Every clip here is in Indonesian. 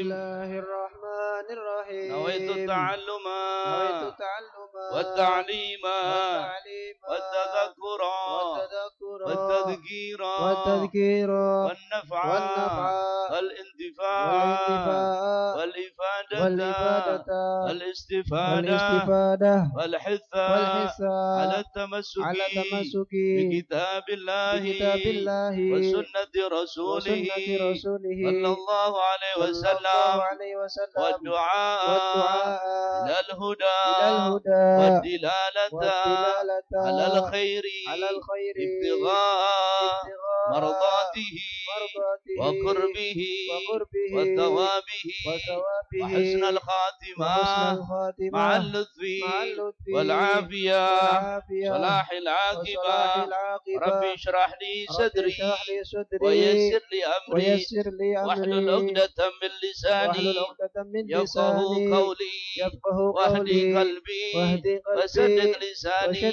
الله الرحمن الرحيم نويت التعلم نويت التعلم والتعليم والتذكر والتذكير والتذكير والنفع والنفع والإفادة والإفادة الاستفادة الاستفادة والحث على التمسك. على التمسك. بكتاب الله. بكتاب الله. وسنة رسوله. صلى الله عليه وسلم. والدعاء. إلى الهدى. والدلالة. على الخير. ابتغاء مرضاته. وقربه. وثوابه. وحسن الخاتمة. مع اللطف والعافية. صلاح العاقبة. ربي اشرح لي صدري ويسر لي أمري. واحلل عقدة من لساني. يفقه قولي. واهدي قلبي. وسدد لساني.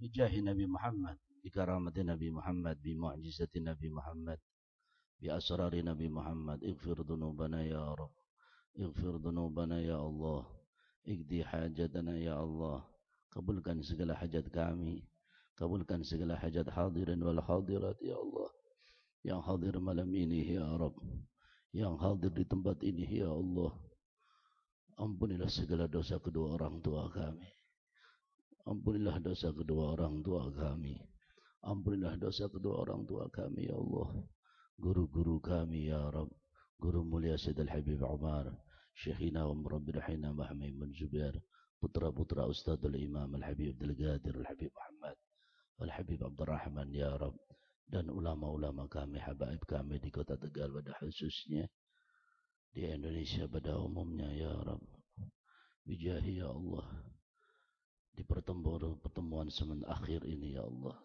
بجاه نبي محمد بكرامة نبي محمد بمعجزة نبي محمد بأسرار نبي محمد اغفر ذنوبنا يا رب. Ighfir dunubana ya Allah. Ikdi hajatana ya Allah. Kabulkan segala hajat kami. Kabulkan segala hajat hadirin wal hadirat ya Allah. Yang hadir malam ini ya Rabb. Yang hadir di tempat ini ya Allah. Ampunilah segala dosa kedua orang tua kami. Ampunilah dosa kedua orang tua kami. Ampunilah dosa kedua orang tua kami ya Allah. Guru-guru kami ya Rabb guru mulia Sayyid Al-Habib Umar Syekhina wa Murabbir Hina Mahmud bin Zubair putra-putra Ustadzul Imam Al-Habib Abdul Qadir Al-Habib Muhammad Al-Habib Abdul Rahman ya Rabb dan ulama-ulama kami, habaib kami di kota Tegal pada khususnya di Indonesia pada umumnya ya Rabb bijahi ya Allah di pertemuan pertemuan semen akhir ini ya Allah.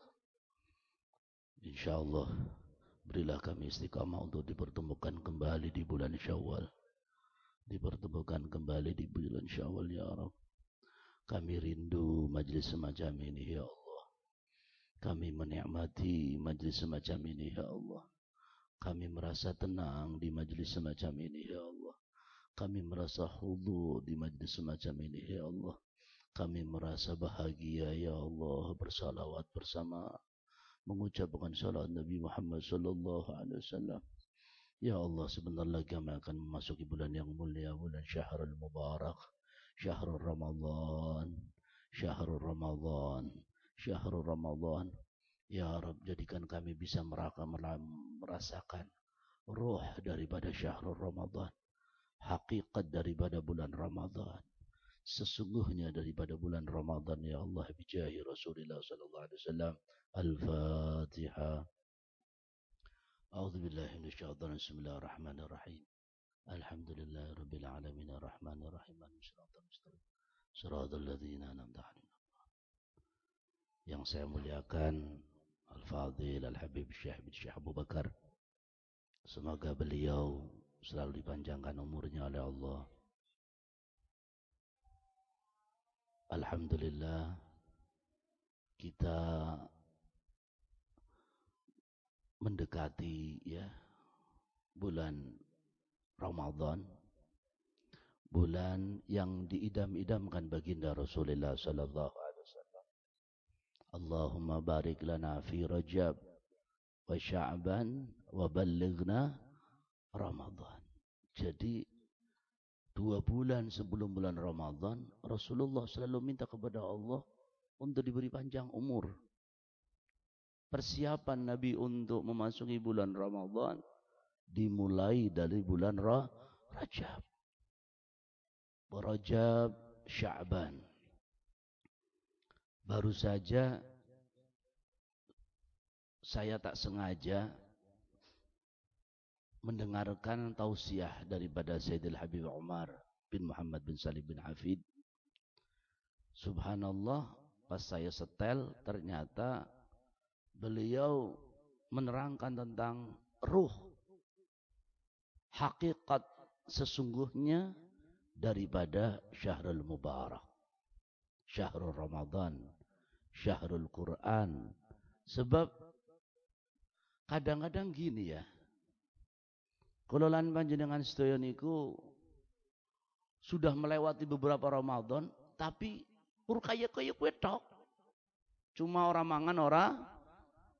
Insyaallah berilah kami istiqamah untuk dipertemukan kembali di bulan Syawal dipertemukan kembali di bulan Syawal ya Rabb kami rindu majlis semacam ini ya Allah. Kami menikmati majlis semacam ini ya Allah. Kami merasa tenang di majlis semacam ini ya Allah. Kami merasa hudu di majlis semacam ini ya Allah. Kami merasa bahagia ya Allah bersalawat bersama mengucapkan salat Nabi Muhammad sallallahu alaihi wasallam. Ya Allah, sebentar lagi kami akan memasuki bulan yang mulia, bulan Syahrul Mubarak, Syahrul Ramadan, Syahrul Ramadan, Syahrul Ramadan. Ya Rabb, jadikan kami bisa meraka merasakan ruh daripada Syahrul Ramadan, hakikat daripada bulan Ramadan sesungguhnya daripada bulan Ramadan ya Allah bijahi Rasulullah sallallahu alaihi wasallam Al-Fatihah billahi minasyaitonir rajim Bismillahirrahmanirrahim Alhamdulillah Rabbil Alamin Ar-Rahman Ar-Rahim Al-Siratul Mustaqim. Siratul Ladzina Anamta Yang saya muliakan Al-Fadhil Al-Habib Syekh bin Syekh Abu Bakar. Semoga beliau selalu dipanjangkan umurnya oleh Allah Alhamdulillah kita mendekati ya bulan Ramadan bulan yang diidam-idamkan baginda Rasulullah sallallahu alaihi wasallam. Allahumma barik lana fi Rajab wa Sya'ban wa ballighna Ramadan. Jadi dua bulan sebelum bulan Ramadan Rasulullah selalu minta kepada Allah untuk diberi panjang umur. Persiapan Nabi untuk memasuki bulan Ramadan dimulai dari bulan Ra Rajab. Rajab Sya'ban. Baru saja saya tak sengaja mendengarkan tausiah daripada Sayyidil Habib Umar bin Muhammad bin Salim bin Hafid. Subhanallah, pas saya setel ternyata beliau menerangkan tentang ruh hakikat sesungguhnya daripada Syahrul Mubarak. Syahrul Ramadan, Syahrul Quran. Sebab kadang-kadang gini ya. Kula lan panjenengan sedaya niku sudah melewati beberapa Ramadan, tapi ur kaya kaya kue tok. Cuma orang mangan ora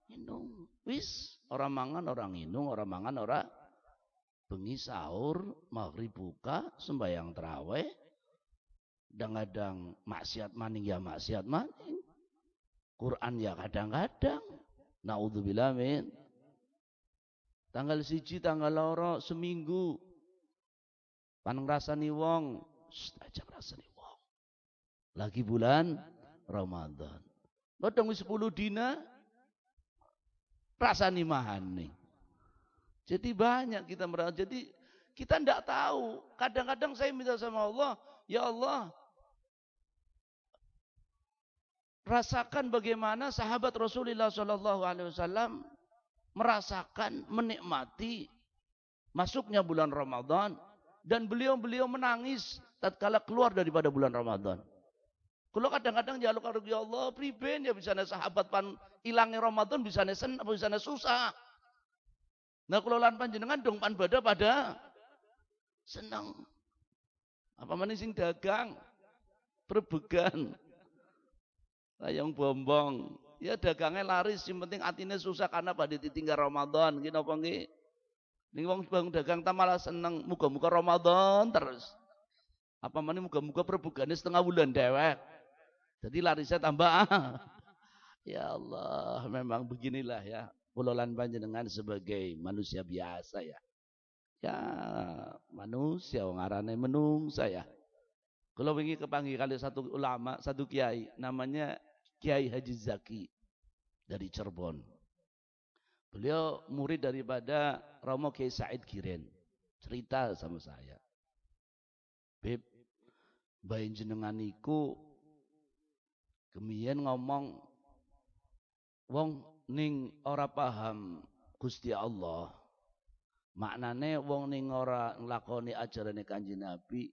minum. Wis, orang mangan orang minum, orang mangan ora bengi sahur, maghrib buka, sembahyang terawih, kadang-kadang maksiat maning ya maksiat maning. Quran ya kadang-kadang. Naudzubillah min. Tanggal siji, tanggal loro, seminggu. Paneng rasani wong, aja rasani wong. Lagi bulan Ramadan. Kadang 10 dina rasani mahani. Jadi banyak kita merasa. Jadi kita tidak tahu. Kadang-kadang saya minta sama Allah, ya Allah, rasakan bagaimana sahabat Rasulullah Shallallahu Alaihi Wasallam merasakan, menikmati masuknya bulan Ramadan dan beliau-beliau menangis tatkala keluar daripada bulan Ramadan. Kalau kadang-kadang jaluk karo ya Allah, priben ya bisa sahabat pan ilangnya Ramadan bisa sen bisa susah. Nah kalau lan panjenengan dong pan bada pada senang. Apa mana sing dagang, perbegan, layang bombong, Ya dagangnya laris, yang penting atine susah karena pada ditinggal Ramadan. Gini apa nggih? Ning wong bang dagang ta malah seneng muga-muga Ramadan terus. Apa mana muga-muga perbugane setengah bulan dewek. Jadi larisnya tambah. ya Allah, memang beginilah ya. Pulolan panjenengan sebagai manusia biasa ya. Ya, manusia wong arane menung saya. Kalau ingin kepanggil kali satu ulama, satu kiai, namanya Kiai Haji Zaki dari Cirebon. Beliau murid daripada Romo Kiai Said Kiren. Cerita sama saya. Beb, bayin jenengan iku kemiyen ngomong wong ning ora paham Gusti Allah. Maknane wong ning ora nglakoni ajarane Kanjeng Nabi,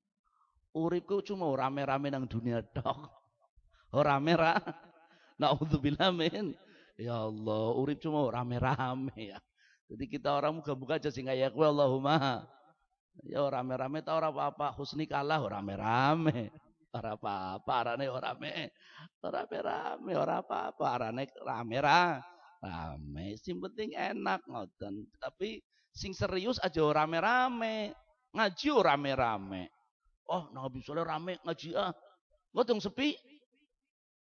uripku cuma rame-rame nang dunia tok. Ora merah Naudzubillah min. Ya Allah, urip cuma rame-rame ya. Jadi kita orang muka-muka aja sing kaya kowe Allahumma. Ya rame-rame ta ora apa-apa, husni kalah rame-rame. Ora apa-apa, arane ora rame. Ora rame, ora apa-apa, arane rame ra. Rame, sing penting enak ngoten. Tapi sing serius aja rame-rame. Ngaji rame-rame. Oh, Nabi soleh rame ngaji ah. Ngoten sepi,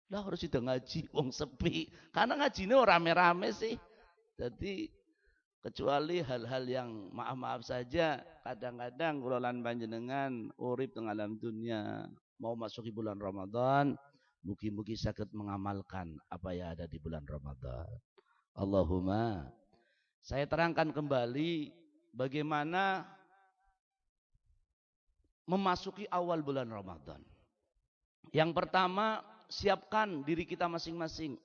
lah harus itu ngaji wong sepi. Karena ngaji ini rame-rame sih. Jadi kecuali hal-hal yang maaf-maaf saja kadang-kadang kulolan panjenengan urip teng alam dunia mau masuki bulan Ramadan mugi-mugi sakit mengamalkan apa yang ada di bulan Ramadan. Allahumma saya terangkan kembali bagaimana memasuki awal bulan Ramadan. Yang pertama siapkan diri kita masing-masing.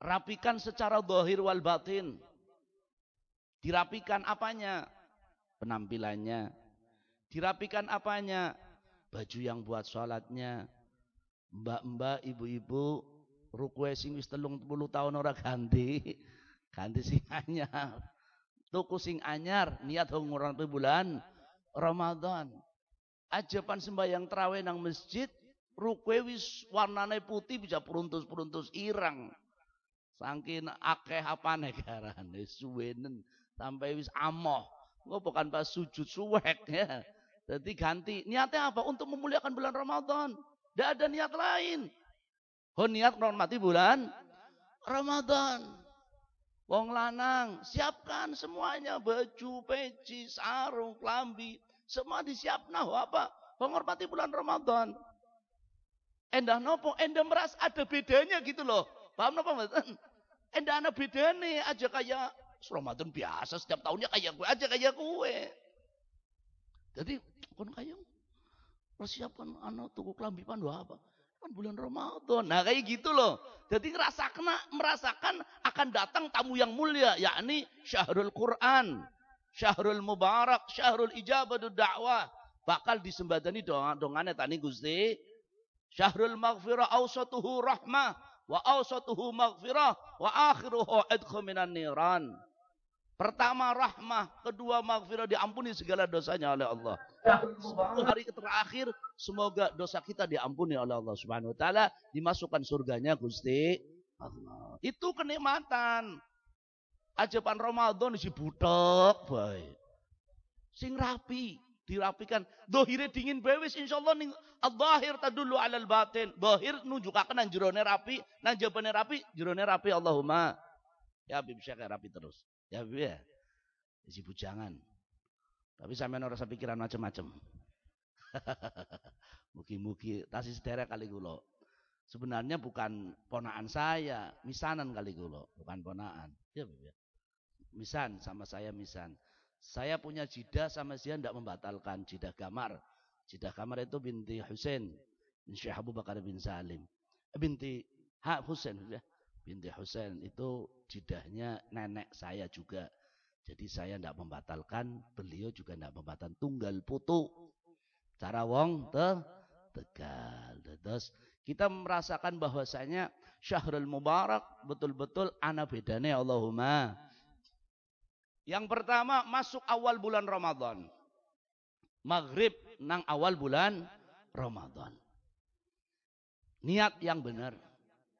Rapikan secara dohir wal batin. Dirapikan apanya? Penampilannya. Dirapikan apanya? Baju yang buat sholatnya. Mbak-mbak, ibu-ibu, rukwe sing wis telung puluh tahun ora ganti. Ganti sing anyar. Tuku sing anyar, niat ngurang bulan Ramadan. Ajapan sembahyang terawih nang masjid, Rukwe wis warnane putih bisa peruntus-peruntus irang. Saking akeh apa negarane suwenen sampai wis amoh. Engko bukan pas sujud suwek ya. Jadi ganti. Niatnya apa? Untuk memuliakan bulan Ramadan. Tidak ada niat lain. Oh niat menghormati bulan Ramadan. Wong lanang, siapkan semuanya. Baju, peci, sarung, klambi. Semua disiapkan. Apa? Menghormati bulan Ramadan. Endah nopo, endah meras ada bedanya gitu loh. Paham nopo mboten? Endah ada bedanya aja kayak Ramadan biasa setiap tahunnya kayak gue aja kayak gue. Jadi kon kayak persiapkan anak tuku kelambi pandu apa? Kan bulan Ramadan. Nah kayak gitu loh. Jadi ngerasakan merasakan akan datang tamu yang mulia yakni Syahrul Quran, Syahrul Mubarak, Syahrul Ijabah Dakwah. Bakal disembadani doa dongane tani Gusti Syahrul maghfirah awsatuhu rahmah wa awsatuhu maghfirah wa akhiruhu idkhu minan niran. Pertama rahmah, kedua maghfirah diampuni segala dosanya oleh Allah. Sepuluh hari terakhir semoga dosa kita diampuni oleh Allah Subhanahu wa taala, dimasukkan surganya Gusti Allah. Itu kenikmatan. Ajaban Ramadan si butek baik. Sing rapi, dirapikan. Dohire dingin bewis insyaallah ning al-zahir tadullu alal batin. Dohir nunjukaken nang jerone rapi, nang jabane rapi, jerone rapi Allahumma. Ya Habib Syekh rapi terus. Ya Habib ya. Si bujangan. Tapi sampean ora pikiran macam-macam. Mugi-mugi tasis sederek kali kula. Sebenarnya bukan ponaan saya, misanan kali kula, bukan ponaan. Ya, Habib ya. Misan sama saya misan. Saya punya jidah sama dia tidak membatalkan jidah kamar. Jidah kamar itu binti Husain bin Syekh Abu Bakar bin Salim. Eh, binti Ha Husain ya. Binti Husain itu jidahnya nenek saya juga. Jadi saya tidak membatalkan, beliau juga tidak membatalkan tunggal putu. Cara wong te tegal. Terus kita merasakan bahwasanya Syahrul Mubarak betul-betul ana bedane Allahumma yang pertama masuk awal bulan Ramadan. Maghrib nang awal bulan Ramadan. Niat yang benar.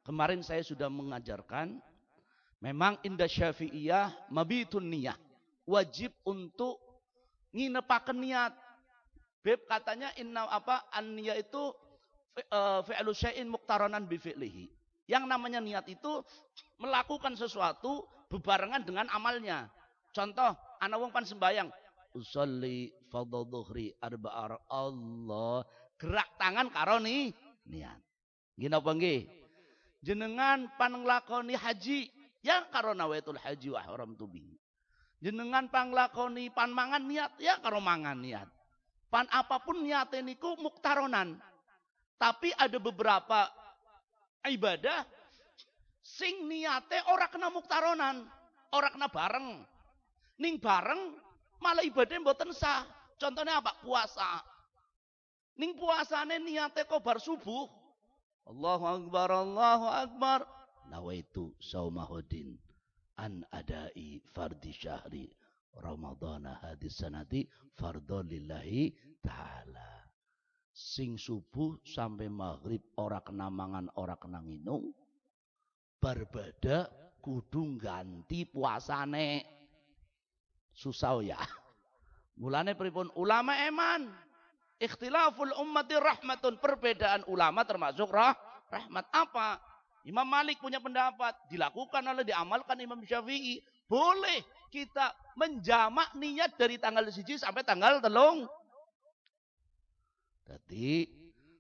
Kemarin saya sudah mengajarkan. Memang indah syafi'iyah mabitun niyah. Wajib untuk nginepaken niat. Beb katanya inna apa an niyah itu eh, fi'lu syai'in muqtaranan bi fi'lihi. Yang namanya niat itu melakukan sesuatu bebarengan dengan amalnya. Contoh, anak wong pan sembayang. Usolli fardhu dhuhri arba'ar Allah. Gerak tangan karo ni niat. Gini apa nggih? Jenengan pan nglakoni haji ya karo nawaitul haji wa haram tubi. Jenengan pan nglakoni pan mangan niat ya karo mangan niat. Pan apa pun niate niku muktaronan. Tapi ada beberapa ibadah sing niate ora kena muktaronan, ora kena bareng. Ning bareng malah ibadah mboten sah. Contohnya apa? Puasa. Ning puasane niate kok bar subuh. Allahu akbar, Allahu akbar. Nawaitu saumahudin an adai fardi syahri Ramadana hadis sanati fardhu lillahi ta'ala. Sing subuh sampai maghrib ora kena mangan, ora kena minum. Berbeda kudu ganti puasane susah ya. Mulane pripun ulama eman. Ikhtilaful ummati rahmatun. Perbedaan ulama termasuk rah, rahmat apa? Imam Malik punya pendapat. Dilakukan oleh diamalkan Imam Syafi'i. Boleh kita menjamak niat dari tanggal siji sampai tanggal telung. Jadi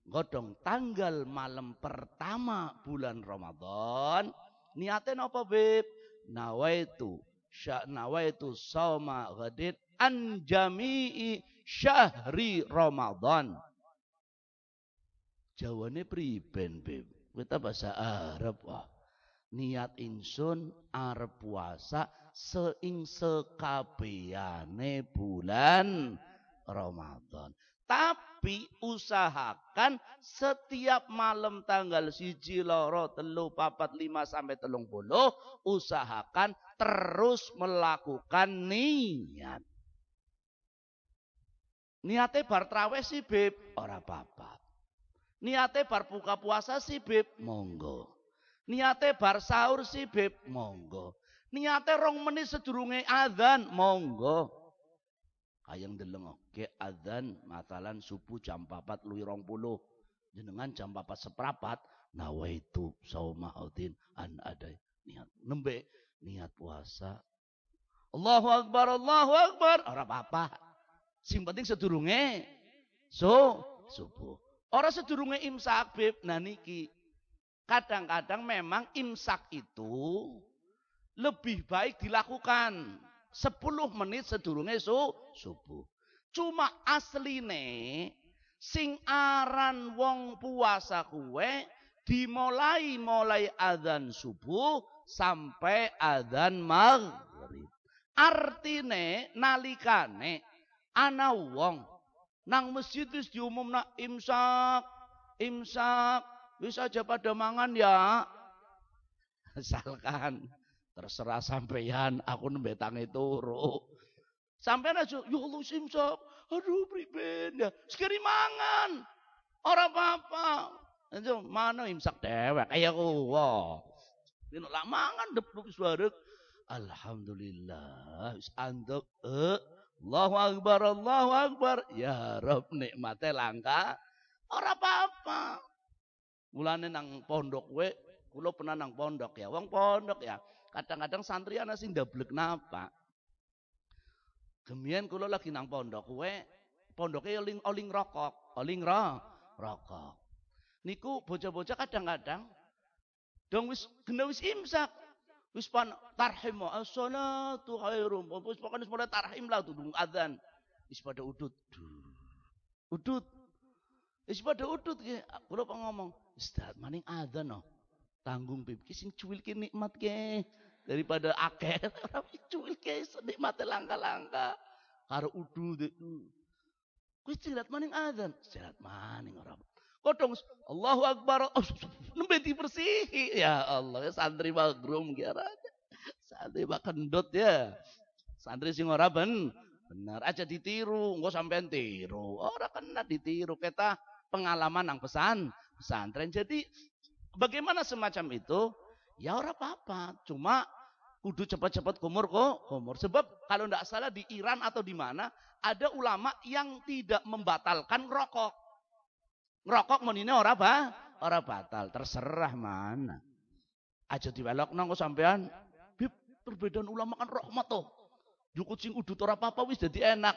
godong tanggal malam pertama bulan Ramadan. Niatnya apa beb? Nawaitu nawaitu sauma ghadid an jami'i syahri Ramadan. Jawane priben, Beb? Kita bahasa Arab, wah. Niat insun arep puasa seing sekabehane bulan Ramadan. Tapi usahakan setiap malam tanggal siji loro telu papat lima sampai telung puluh. Usahakan terus melakukan niat. Niatnya bar traweh sih beb. Ora apa-apa. Niatnya bar buka puasa sih beb. Monggo. Niatnya bar sahur sih beb. Monggo. Niatnya rong menit sedurunge adzan. Monggo. Kayang deleng oke adzan matalan subuh jam 4 luwi 20. Jenengan jam 4 seprapat nawaitu saumahuddin an ada niat nembe niat puasa. Allahu akbar Allahu akbar ora apa-apa. Sing penting sedurunge so subuh. Ora sedurunge imsak beb. Nah niki kadang-kadang memang imsak itu lebih baik dilakukan 10 menit sedurunge su, subuh. Cuma asline sing aran wong puasa kuwe dimulai mulai adzan subuh sampai adzan maghrib. Artine nalikane ana wong nang masjid wis diumumna imsak, imsak, bisa aja pada mangan ya. Misalkan Terserah sampeyan, aku nembe tangi turu. Sampeyan aja, ya Allah simsop. Aduh priben ya. Sekiri mangan. Ora apa-apa. Mana imsak dewek kayak kuwa. Dino lah mangan dep-dep suarek. Alhamdulillah. Wis andek. Eh. Allahu Akbar, Allahu Akbar. Ya Rob nikmate langka. Ora apa-apa. Mulane nang pondok we, kula pernah nang pondok ya. Wong pondok ya. Kadang-kadang santri ana sing ndablek napa. Gemien kula lagi nang pondok we, pondoke oling oling rokok, oling ro, rokok. Niku bocah-bocah kadang-kadang dong wis kena wis imsak. Wis pan tarhim as-salatu khairum. Wis pokoke wis mulai tarhim lah tuh adzan. Wis pada udut. Udut. Wis pada udut ya. Kula ngomong, "Ustaz, maning adzan no." Tanggung pip ki sing cuwil ki nikmat ke daripada akeh cuwil ke nikmat langka-langka. Karo udut. Kuwi cilat maning adzan, cilat maning ora. Kodong Allahu Akbar. Oh, nembe dibersihi. Ya Allah, ya santri magrum kira. Santri kendut ya. Santri sing ora ben bener aja ditiru, engko sampean tiru. Ora kena ditiru. Kita pengalaman nang pesan pesantren. Jadi bagaimana semacam itu? Ya ora apa-apa. Cuma kudu cepat-cepat kumur kok, kumur. Sebab kalau tidak salah di Iran atau di mana ada ulama yang tidak membatalkan rokok. Ngerokok menine ora apa? Ora batal, terserah mana. Aja diwelok nang sampean. Bib, perbedaan ulama kan rahmat toh. Jukut sing udut ora apa-apa wis dadi enak.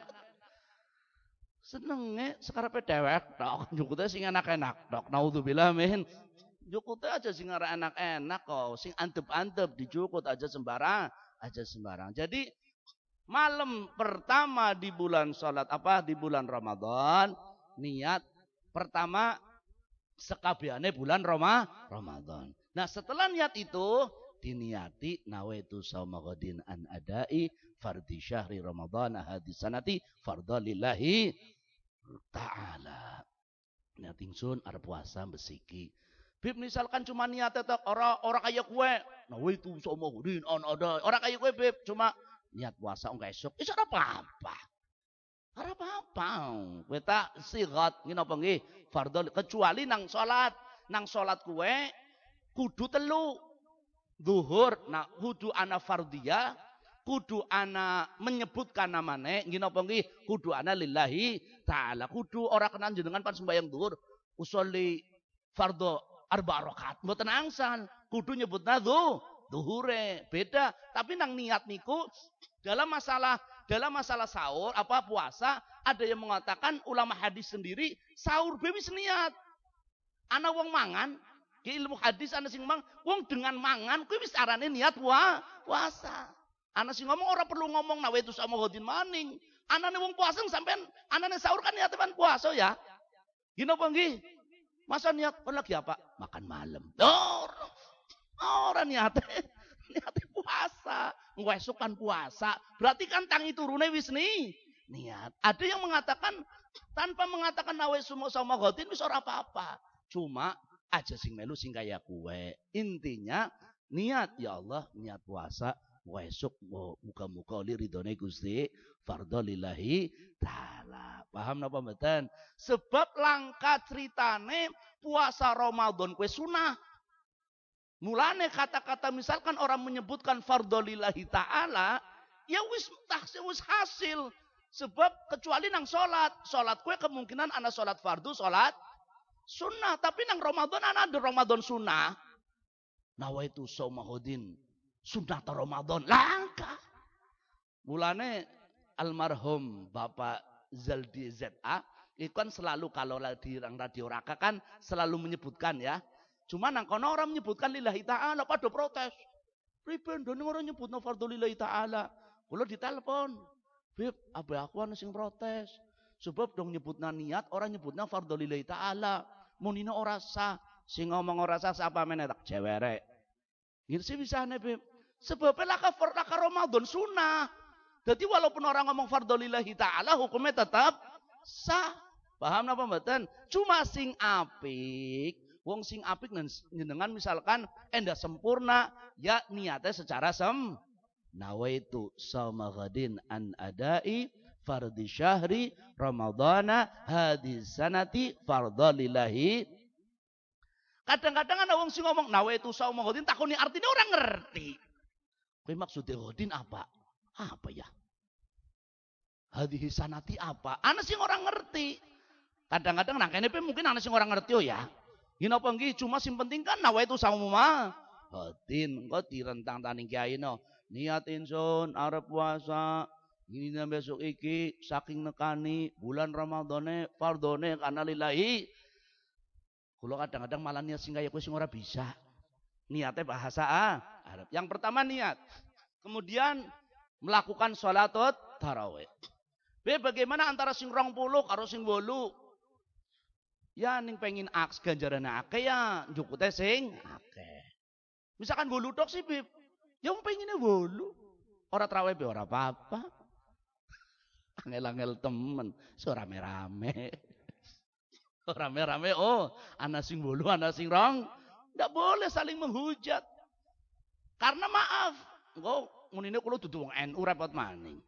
Senenge sekarepe dewek tok, jukute sing enak-enak tok. Naudzubillah min. Jukute aja sing enak-enak kok, sing antep-antep dijukut aja sembarang, aja sembarang. Jadi malam pertama di bulan salat apa di bulan Ramadan niat pertama sekabiane bulan Roma Ramadan. Nah, setelah niat itu diniati nawaitu saumagodin an adai fardhi syahri Ramadan hadis sanati fardha lillahi ta'ala. Niat ingsun arep puasa besiki. Bib misalkan cuma niat tetap orang orang kaya kue, nawaitu saumagodin an adai. Orang kaya kue bib cuma niat puasa enggak esok. Apa-apa. Ora apa-apa. Kowe tak sigat ngene apa nggih? Fardhu kecuali nang salat. Nang salat kuwe kudu telu. Zuhur nah kudu ana fardhiyah, kudu ana menyebutkan namane ngene apa nggih? Kudu ana lillahi taala. Kudu ora kena jenengan pan sembahyang zuhur usolli fardhu arba rakaat. Mboten angsal. Kudu nyebut nadhu zuhure beda. Tapi nang niat niku dalam masalah dalam masalah sahur apa puasa ada yang mengatakan ulama hadis sendiri sahur bewi niat. Ana wong mangan ke ilmu hadis ana sing mang wong dengan mangan kuwi wis arane niat wa puasa. Ana sing ngomong ora perlu ngomong nawaitu sama godin maning. Anane wong puasa sampean anane sahur kan niat puasa ya. Gino apa nggih? Masa niat oh, lagi apa? Makan malam. Oh, orang niat. niat puasa. Ngesuk kan puasa. Berarti kan tangi turune wis nih. Niat. Ada yang mengatakan tanpa mengatakan nawe semua sama gotin wis ora apa-apa. Cuma aja sing melu sing kaya kue. Intinya niat ya Allah niat puasa Wesuk muka-muka oli ridhone Gusti fardhu lillahi taala. Paham napa mboten? Sebab langka ceritane puasa Ramadan kue sunah. Mulane kata-kata misalkan orang menyebutkan fardolillahi ta'ala, ya wis tahsil wis hasil. Sebab kecuali nang sholat. Sholat kue kemungkinan anak sholat fardu, sholat sunnah. Tapi nang Ramadan anak ada Ramadan sunnah. Nawaitu somahudin sunnah Ramadan. Langka. Mulane almarhum Bapak Zaldi ZA, itu kan selalu kalau di radio Raka kan selalu menyebutkan ya. Cuma nang kono orang menyebutkan lillahi ta'ala pada protes. Priben dene orang nyebut fardhu lillahi ta'ala. Kula ditelepon. Bib, abe aku ana sing protes. Sebab dong nyebutna niat, orang nyebutna fardhu lillahi ta'ala. Munina ora sah. Sing ngomong ora sah siapa meneh tak jewerek. Gitu sih bisa nih, Bib. Sebabnya laka, laka Ramadan sunnah. Jadi walaupun orang ngomong fardhu lillahi ta'ala, hukumnya tetap sah. Paham apa mboten? Cuma sing apik Wong sing apik jenengan misalkan endah sempurna ya niatnya secara sem nawaitu sama ghadin an adai fardhi syahri ramadhana hadis sanati fardhalillahi. Kadang-kadang ada wong sing ngomong nawaitu sama ghadin takuni artinya orang ngerti. Kowe maksudnya ghadin apa? Apa ya? Hadis sanati apa? Ana sing orang ngerti. Kadang-kadang nangkene mungkin ana sing orang ngerti oh ya Gini apa nggih? Cuma sing penting kan sama mama. Hatin, engko direntang taning kiai no. Niat insun arep puasa. Ini besok iki saking nekani bulan Ramadhane fardone karena lillahi. Kulo kadang-kadang malah niat sing kaya sing ora bisa. Niatnya bahasa ah, Arab. Yang pertama niat. Kemudian melakukan sholatot tarawih. B bagaimana antara sing rong puluh karo sing bolu? Ya ning pengen aks ganjaran akeh ya njukute sing akeh. Misalkan bolu tok sih, Bib. Ya pengennya bolu. Ora trawe be ora apa-apa. Angel-angel temen, so rame-rame. Rame-rame, oh, ana sing bolu, ana sing rong. Ndak boleh saling menghujat. Karena maaf, engko munine kula dudu wong NU repot maning.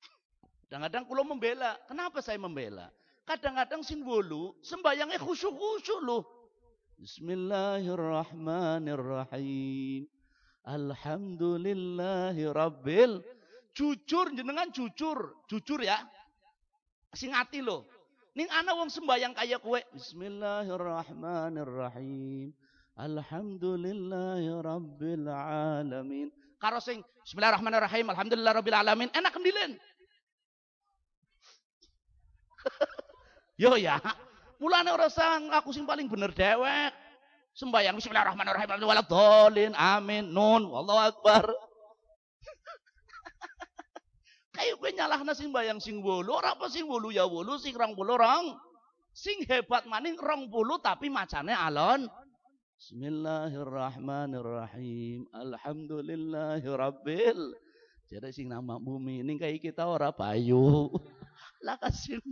Kadang-kadang kula membela. Kenapa saya membela? Kadang-kadang sing wolu sembayangnya khusyuk-khusyuk loh. Bismillahirrahmanirrahim. Alhamdulillahi rabbil. Jujur jenengan jujur, jujur ya. Sing ati loh. Ning ana wong sembayang kaya kue. Bismillahirrahmanirrahim. Alhamdulillahi rabbil alamin. Karo sing Bismillahirrahmanirrahim. Alhamdulillah rabbil alamin. Enak kendilen. Yo ya. Mulane ora sang aku sing paling bener dewek. Sembayang bismillahirrahmanirrahim waladhdallin. Amin. Nun. Wallahu akbar. Kayak gue nyalahna sing bayang sing wolu, ora apa sing wolu ya wolu, sing rong puluh rong. Sing hebat maning rong puluh tapi macane alon. Bismillahirrahmanirrahim. Alhamdulillahi rabbil. Jadi sing nama bumi ini kayak kita ora payu. Lah kasih.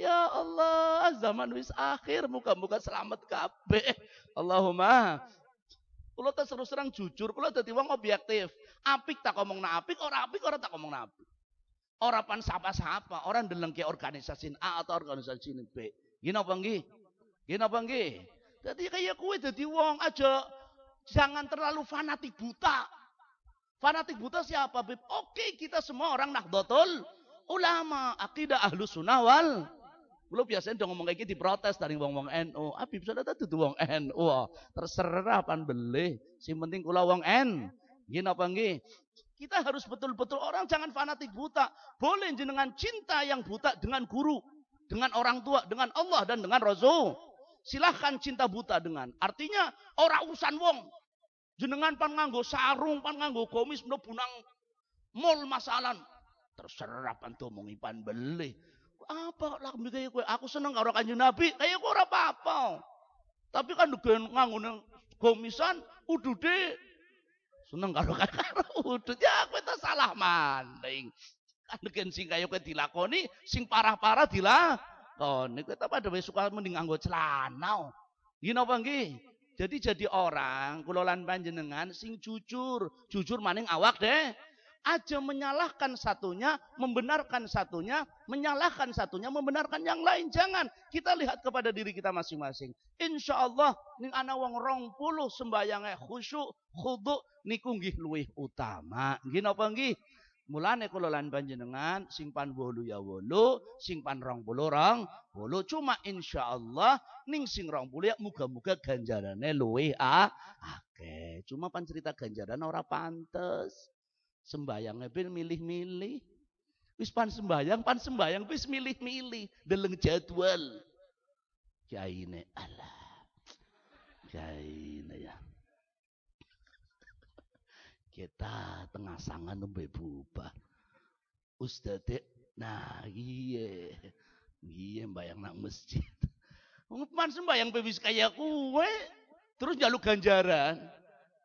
Ya Allah, zaman wis akhir, muka-muka selamat kabeh. Allahumma. Kulo terus terus terang jujur, kulo dadi wong objektif. Apik tak ngomong na apik, ora apik ora tak ngomong na apik. Ora pan sapa-sapa, orang ke organisasi A atau organisasi B. Gini apa nggih? Gini apa nggih? Jadi kayak kue jadi wong aja jangan terlalu fanatik buta. Fanatik buta siapa, Bib? Oke, kita semua orang nahdlatul ulama, akidah ahlu sunnah wal Kulo biasanya udah ngomong kayak gitu diprotes dari wong-wong NU. Abi bisa datang tuh wong NU. Terserah pan beli. Si penting kulo wong N. Gini apa nggih? Kita harus betul-betul orang jangan fanatik buta. Boleh jenengan cinta yang buta dengan guru, dengan orang tua, dengan Allah dan dengan Rasul. Silahkan cinta buta dengan. Artinya orang urusan wong. Jenengan pan nganggo sarung, pan nganggo komis, punang mall masalah. Terserah pan tuh pan beli apa lah kayak aku seneng karo kanjeng Nabi. Kayak gue ora apa-apa. Tapi kan dengan nganggo komisan udude seneng karo karo udut ya aku itu salah maning kan dengan sing kaya kowe dilakoni sing parah-parah dilakoni. Kowe pada wis suka mending nganggo celana Gini apa jadi jadi orang kulolan panjenengan sing jujur. Jujur maning awak deh aja menyalahkan satunya, membenarkan satunya, menyalahkan satunya, membenarkan yang lain. Jangan. Kita lihat kepada diri kita masing-masing. Insya Allah, ning ana wong rong puluh sembayangnya khusyuk, khuduk, niku nggih luwih utama. Nggih napa nggih? Mulane kula lan panjenengan simpan bolu ya wolu, simpan rong puluh rong bolu. Cuma insya Allah ning sing rong puluh ya muga-muga ganjarane luwih ah. Oke, cuma pan cerita ganjaran ora pantes. Sembayangnya bin milih-milih. Wis pan sembayang, pan sembayang wis milih-milih. Deleng jadwal. Kiai Allah. Kiai ya. Kita tengah sangan nembe bubar. Ustadz, nah iya. Iya bayang nak masjid. Pan sembayang wis kayak kue. Terus jaluk ganjaran.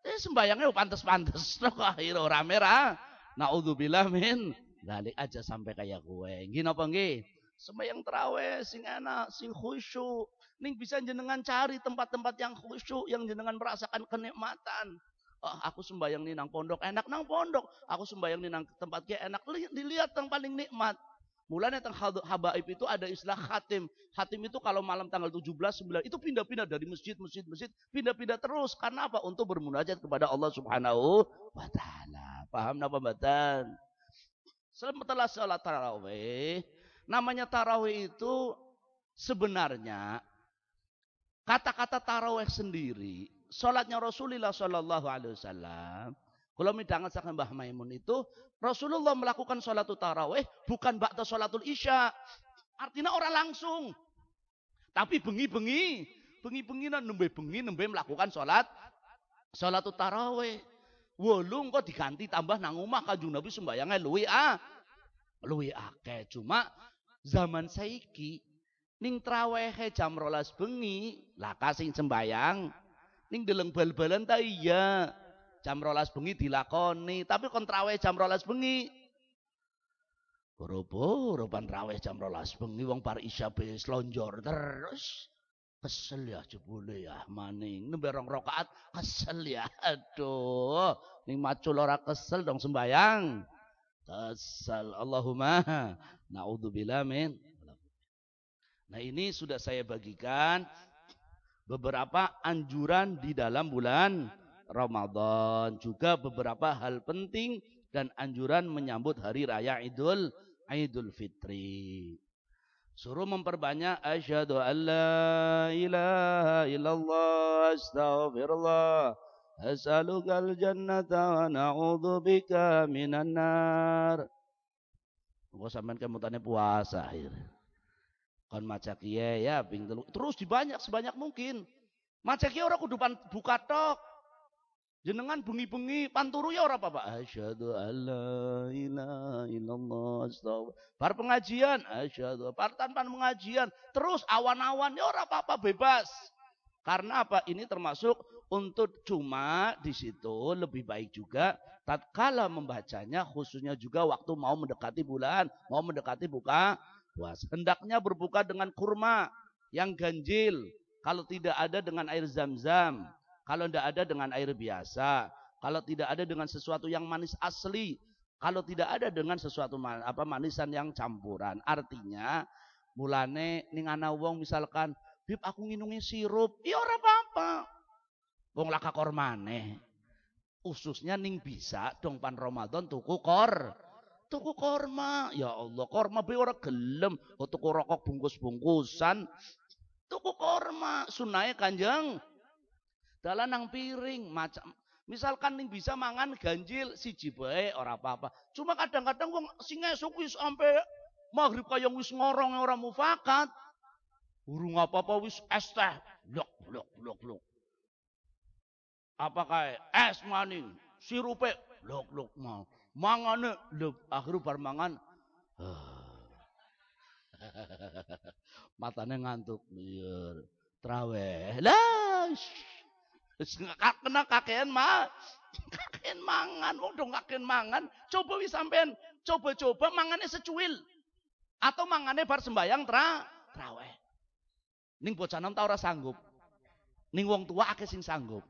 Eh sembayangnya pantas-pantas. Kok akhirnya orang merah. Naudzubillah min. Dalik aja sampai kayak gue. Gini apa nggih? sembahyang taraweh sing enak, sing khusyuk. Ning bisa jenengan cari tempat-tempat yang khusyuk, yang jenengan merasakan kenikmatan. Oh, aku sembahyang nih nang pondok, enak nang pondok. Aku sembahyang nih nang tempat kayak enak, dilihat yang paling nikmat. Mulanya tentang habaib itu ada istilah khatim. Khatim itu kalau malam tanggal 17, 9 itu pindah-pindah dari masjid, masjid, masjid, pindah-pindah terus. Karena apa? Untuk bermunajat kepada Allah Subhanahu wa taala. Paham napa mboten? Setelah sholat tarawih, namanya tarawih itu sebenarnya kata-kata tarawih sendiri, sholatnya Rasulullah Shallallahu Alaihi Wasallam. Kalau midangan saking Mbah Maimun itu Rasulullah melakukan sholat tarawih bukan ba'da sholatul isya. Artinya orang langsung. Tapi bengi-bengi. Bengi-bengi nembe bengi nembe melakukan sholat. Sholat tarawih. Wolung kok diganti tambah nang omah kanjeng Nabi sembayangnya luwi ah. Luwi akeh. Cuma zaman saiki ning trawehe jam rolas bengi lah kasing sembayang ning deleng bal-balan ta iya jam rolas bengi dilakoni tapi kon traweh jam rolas bengi. Boro-boro pan traweh jam rolas bengi wong par isya bis lonjor terus. Kesel ya jebule ya maning nembe rong rakaat kesel ya aduh. Ning macul ora kesel dong sembayang. Kesel Allahumma. Naudzubillah min. Nah ini sudah saya bagikan beberapa anjuran di dalam bulan Ramadan. Juga beberapa hal penting dan anjuran menyambut hari raya Idul Idul Fitri. Suruh memperbanyak asyhadu alla ilaha illallah astaghfirullah as'alukal jannata wa na'udzubika minan nar. Kok sampean kemutannya puasa akhirnya. Kon maca kiye ya ping terus dibanyak sebanyak mungkin. Maca kiye ora kudu buka tok. Jenengan bengi-bengi panturu ya ora apa-apa. Asyhadu alla ilaha illallah. Bar pengajian, asyhadu. Bar tanpa pengajian, terus awan-awan ya ora apa-apa bebas. Karena apa? Ini termasuk untuk cuma di situ lebih baik juga tatkala membacanya khususnya juga waktu mau mendekati bulan, mau mendekati buka puasa. Hendaknya berbuka dengan kurma yang ganjil. Kalau tidak ada dengan air zam-zam. Kalau tidak ada dengan air biasa, kalau tidak ada dengan sesuatu yang manis asli, kalau tidak ada dengan sesuatu apa manisan yang campuran. Artinya mulane ning ana wong misalkan, "Bib aku nginungi sirup." Ya ora apa-apa. Wong laka kor maneh. Ususnya ning bisa dong pan Ramadan tuku kor. Tuku korma. Ya Allah, korma be ora gelem. Tuku rokok bungkus-bungkusan. Tuku korma. Sunai Kanjeng dalan nang piring macam misalkan ning bisa mangan ganjil siji bae ora apa-apa. Cuma kadang-kadang wong sing esuk wis sampe maghrib kaya wis ngorong ora mufakat. Urung apa-apa wis es teh blok blok blok blok. Apa kae? Es maning sirupe blok blok mau. Mangane lho akhir bar mangan. Matane ngantuk liur traweh. Lah kena kakean mah kakean mangan wong dong kakean mangan. Coba wis sampean coba-coba mangannya secuil. Atau mangannya bar sembayang tra traweh. Ning bocah nom ta ora sanggup. Ning wong tua akeh sing sanggup.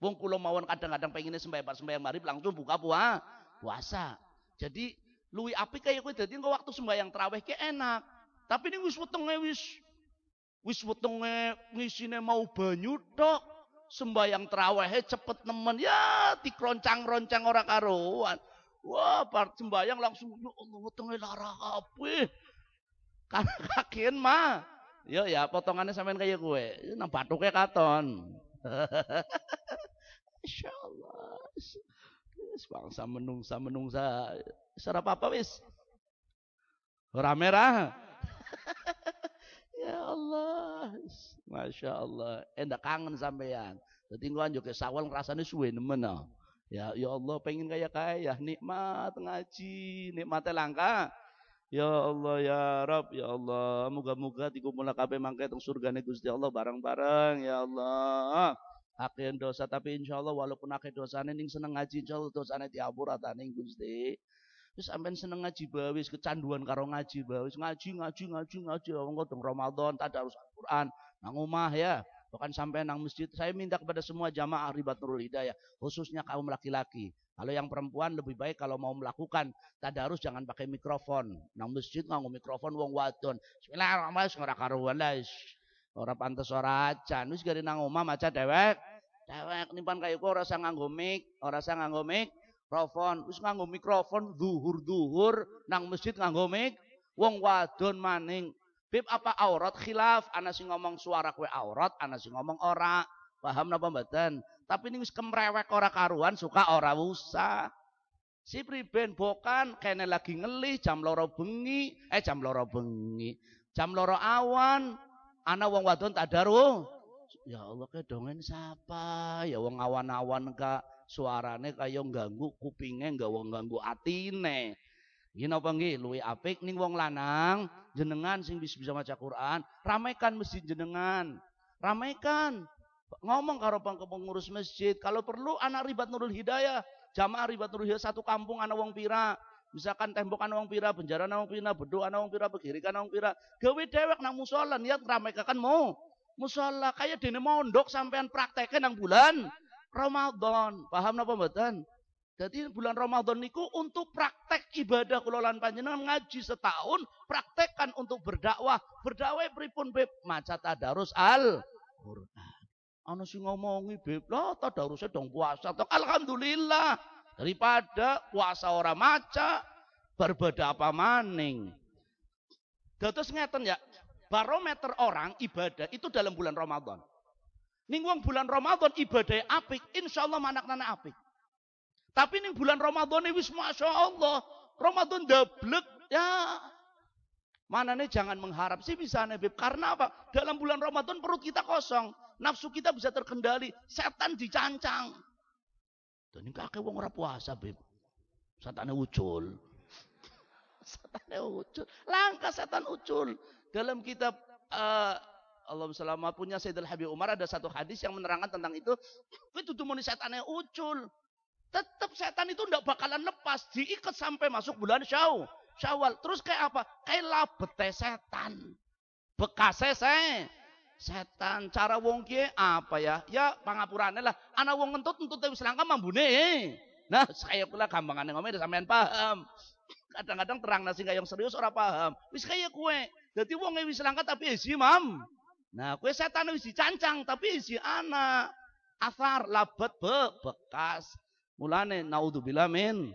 Wong kula mawon kadang-kadang pengennya sembayang bar sembayang marib langsung buka puah puasa. Jadi luwi api kayak kowe dadi engko waktu sembayang traweh ke enak. Tapi ning wis wetenge wis wis wetenge ngisine mau banyu tok sembayang terawih cepet nemen. Ya dikroncang-roncang orang karuan. Wah part sembayang langsung ya Allah wetenge lara kabeh. Karena kakin mah yo ya potongannya sampean kayak gue nang batuke katon. Insya Allah. Bangsa menungsa menungsa. Serap apa wis. Merah Ya Allah. Masya Allah. Endak kangen sampean. Jadi anjuk ke sawal ngerasanya suwe nemen ah. Ya, ya Allah pengen kaya kaya nikmat ngaji, nikmatnya langka. Ya Allah ya Rob ya Allah, moga-moga dikumpulna kabeh mangke teng surgane Gusti Allah bareng-bareng ya Allah. Akeun dosa tapi insya Allah walaupun akeh dosane ning seneng ngaji insya Allah dosane diampur ataning Gusti. Wis sampean seneng ngaji bae, wis kecanduan karo ngaji bae, wis ngaji ngaji ngaji ngaji wong dong Ramadan tadarus Al-Qur'an nang omah ya. Bahkan sampai nang masjid, saya minta kepada semua jamaah Ribat Nurul Hidayah, khususnya kaum laki-laki. Kalau yang perempuan lebih baik kalau mau melakukan tadarus jangan pakai mikrofon. Nang masjid nganggo mikrofon wong wadon. Bismillahirrahmanirrahim ora karuan. Ora pantes ora acan. Wis gari nang omah maca dewek. Dewek nimpan kayu ora usah nganggo mic, ora usah nganggo mic. Mikrofon, wis nganggo mikrofon zuhur-zuhur nang masjid nganggo mic. Wong wadon maning Bib apa aurat khilaf, ana sing ngomong suara kue aurat, ana sing ngomong ora. Paham napa mboten? Tapi ini wis kemrewek ora karuan, suka ora usah. Si priben bokan kene lagi ngelih jam loro bengi, eh jam loro bengi. Jam loro awan, ana wong wadon tadarus. Ya Allah kedongen siapa? Ya wong awan-awan ka suarane kaya ganggu kupinge, enggak wong ganggu atine. Nggih napa nggih luwi apik ning wong lanang jenengan sing bisa, bisa maca Quran, ramaikan masjid jenengan. Ramaikan. Ngomong karo pengurus masjid, kalau perlu anak ribat Nurul Hidayah, jamaah ribat Nurul Hidayah satu kampung anak wong pira. Misalkan tembok anak wong pira, penjara anak wong pira, bedo anak wong pira, begirikan anak wong pira. Gawe dewek nang musola niat ramaikan mau. Musola kayak dene mondok sampean prakteknya nang bulan Ramadan. Paham napa mboten? Jadi bulan Ramadan niku untuk praktek ibadah kulolan panjenengan ngaji setahun, praktekkan untuk berdakwah. Berdakwah pripun beb maca tadarus al Quran. Ana sing ngomongi beb, lah tadarusnya dong puasa. Tok alhamdulillah. Daripada puasa ora maca, berbeda apa maning. Dados ngeten ya, barometer orang ibadah itu dalam bulan Ramadan. Ning wong bulan Ramadan ibadah apik, insyaallah manak-manak apik. Tapi ini bulan Ramadan ini wis Masya Allah. Ramadan dablek. Ya. Nih jangan mengharap sih bisa Beb. Karena apa? Dalam bulan Ramadan perut kita kosong. Nafsu kita bisa terkendali. Setan dicancang. Dan ini kakek wong ora puasa Beb. Setannya ucul. setannya ucul. Langkah setan ucul. Dalam kitab uh, Allah selama punya Sayyidul Habib Umar ada satu hadis yang menerangkan tentang itu. Itu tuh setannya ucul. Tetap setan itu tidak bakalan lepas. Diikat sampai masuk bulan syawal. Syawal. Terus kayak apa? Kayak labete setan. Bekasnya saya. Setan. Cara wong kie apa ya? Ya pangapurane lah. Anak wong ngentut entut tapi selangkah mambune. Nah, saya pula gampangan ngomong sampean paham. Kadang-kadang terang nasi yang serius orang paham. Wis kayak kue. Jadi wong wis selangkah tapi isi mam. Nah, kue setan wis dicancang tapi isi anak. Asar labet be bekas. Mulane naudzubillah min.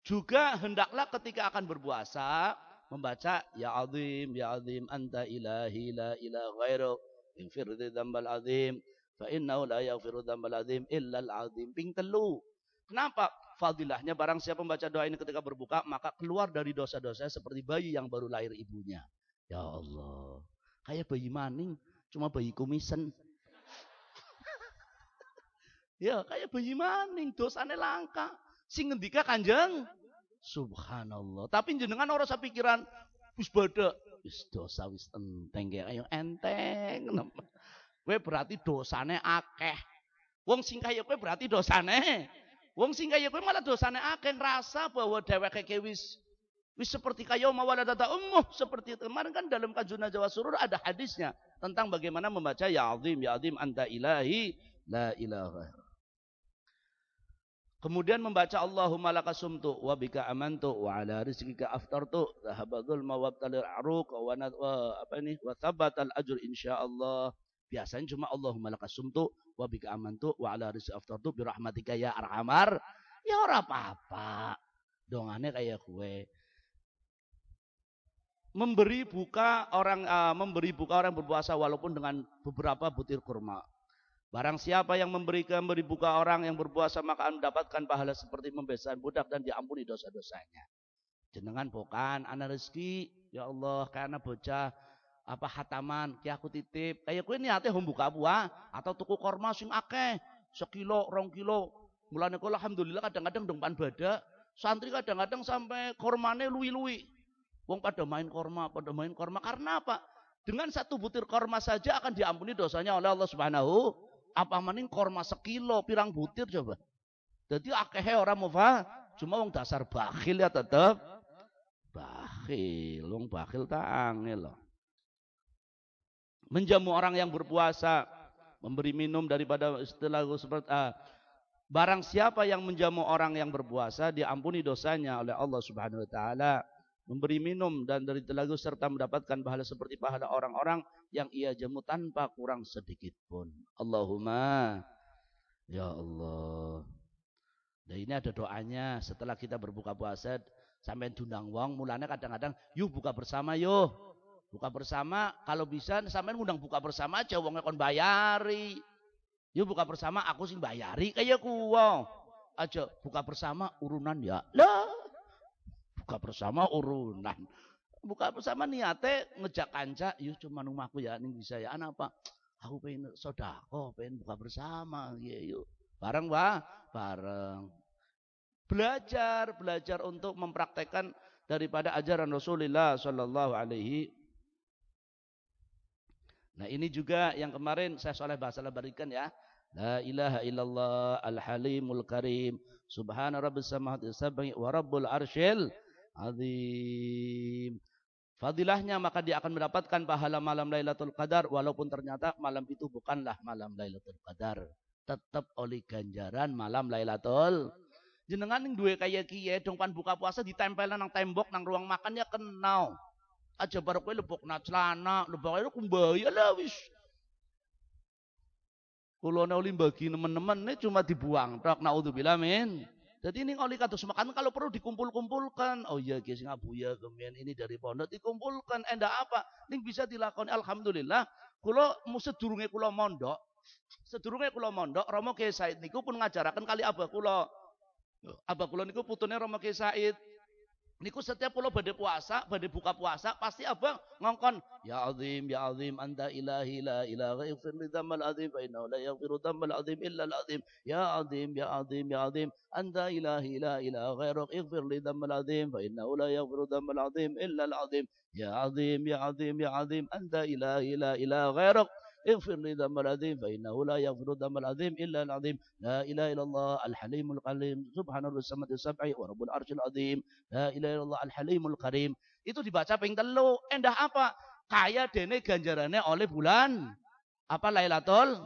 Juga hendaklah ketika akan berpuasa membaca ya azim ya azim anta ilahi la ilaha ghairuk infir dzambal azim fa innahu la yaghfiru dzambal azim illa al azim ping telu. Kenapa? Fadilahnya barang siapa membaca doa ini ketika berbuka maka keluar dari dosa-dosa seperti bayi yang baru lahir ibunya. Ya Allah. Kayak bayi maning, cuma bayi kumisen. Ya, kayak bayi maning, dosane langka. Sing ngendika Kanjeng Subhanallah. Tapi jenengan ora usah pikiran wis bada, wis dosa wis enteng kayak ayo enteng. Kowe berarti dosane akeh. Wong sing kaya kowe berarti dosane. Wong sing kaya kowe malah dosane akeh ngerasa bahwa dheweke wis wis seperti kaya mawaladata ummuh seperti. Kemarin kan dalam kajuna Jawa Surur ada hadisnya tentang bagaimana membaca ya azim ya azim anta ilahi la ilaha Kemudian membaca Allahumma lakasumtu wa bika amantu wa ala rizqika aftartu zahabadul mawabtalir aruq wa, wa apa ini wa thabatal ajr insyaallah. Biasanya cuma Allahumma lakasumtu wa bika amantu wa ala rizqika aftartu bi rahmatika ya arhamar. Ya ora apa-apa. Dongane kayak kue. Memberi buka orang uh, memberi buka orang berpuasa walaupun dengan beberapa butir kurma. Barang siapa yang memberikan memberi buka orang yang berpuasa maka mendapatkan pahala seperti membesarkan budak dan diampuni dosa-dosanya. Jenengan bukan anak rezeki, ya Allah, karena bocah apa hataman, ki aku titip. Kayak kowe niate hom buka buah atau tuku korma sing akeh, sekilo, rong kilo. Mulane kula alhamdulillah kadang-kadang dong pan badak, santri kadang-kadang sampai kormane luwi-luwi. Wong pada main korma, pada main korma karena apa? Dengan satu butir korma saja akan diampuni dosanya oleh Allah Subhanahu apa maning korma sekilo pirang butir coba. Jadi akehe orang mau cuma wong dasar bakhil ya tetep bakhil, wong bakhil tak angel loh. Menjamu orang yang berpuasa, memberi minum daripada istilah seperti ah, barang siapa yang menjamu orang yang berpuasa diampuni dosanya oleh Allah Subhanahu wa taala memberi minum dan dari telaga serta mendapatkan pahala seperti pahala orang-orang yang ia jamu tanpa kurang sedikit pun. Allahumma ya Allah. Nah ini ada doanya setelah kita berbuka puasa sampai dundang wong mulanya kadang-kadang yuk buka bersama yuk. Buka bersama kalau bisa sampai ngundang buka bersama aja wongnya kon bayari. Yuk buka bersama aku sih bayari kayak kuwo. Aja buka bersama urunan ya. Lah buka bersama urunan. Buka bersama niate ngejak kanca, yuk cuma rumahku ya ning bisa ya apa? Aku pengen sodako, pengen buka bersama, ya yuk. Bareng wah, bareng. Belajar, belajar untuk mempraktekkan daripada ajaran Rasulullah Shallallahu Alaihi. Nah ini juga yang kemarin saya soleh bahasa lebarikan ya. La ilaha illallah al-halimul karim. Subhana rabbis samawati sab'i wa rabbul arshil azim. Fadilahnya maka dia akan mendapatkan pahala malam Lailatul Qadar walaupun ternyata malam itu bukanlah malam Lailatul Qadar. Tetap oleh ganjaran malam Lailatul. Jenengan yang dua kayak kiye dong pan buka puasa ditempel nang tembok nang ruang makan ya kenal. Aja baru kowe lebok na celana, lebok itu kumbaya lah wis. Kulo oli bagi teman-teman ini cuma dibuang tok naudzubillah min. Jadi ini oli kados makan kalau perlu dikumpul-kumpulkan. Oh iya guys ngabuya kemudian ini dari pondok dikumpulkan. Enda apa? Ini bisa dilakukan. Alhamdulillah. Kulo sedurunge kulo mondok. Sedurunge kulo mondok. Romo Kiai Said niku pun ngajarakan kali abah kulo. Abah kulo niku putune Romo Kiai Said. Niku setiap pulau badai puasa, badai buka puasa, pasti abang ngongkon. Ya azim, ya azim, anta ilahi la ilaha ighfir li dhammal azim, fa innahu la yaghfiru dhammal azim illa al azim. Ya azim, ya azim, ya azim, anta ilahi la ilaha ghairuk ighfir li dhammal azim, fa innahu la yaghfiru dhammal azim illa al azim. Ya azim, ya azim, ya azim, anta ilahi la ilaha ghairuk اغفر لي ذنب العظيم فإنه لا يغفر الذنب العظيم إلا العظيم لا إله إلا الله الحليم القليم سبحان رب السماء السبع ورب العرش العظيم لا إله إلا الله الحليم الكريم itu dibaca ping telu endah apa kaya dene ganjarannya oleh bulan apa Lailatul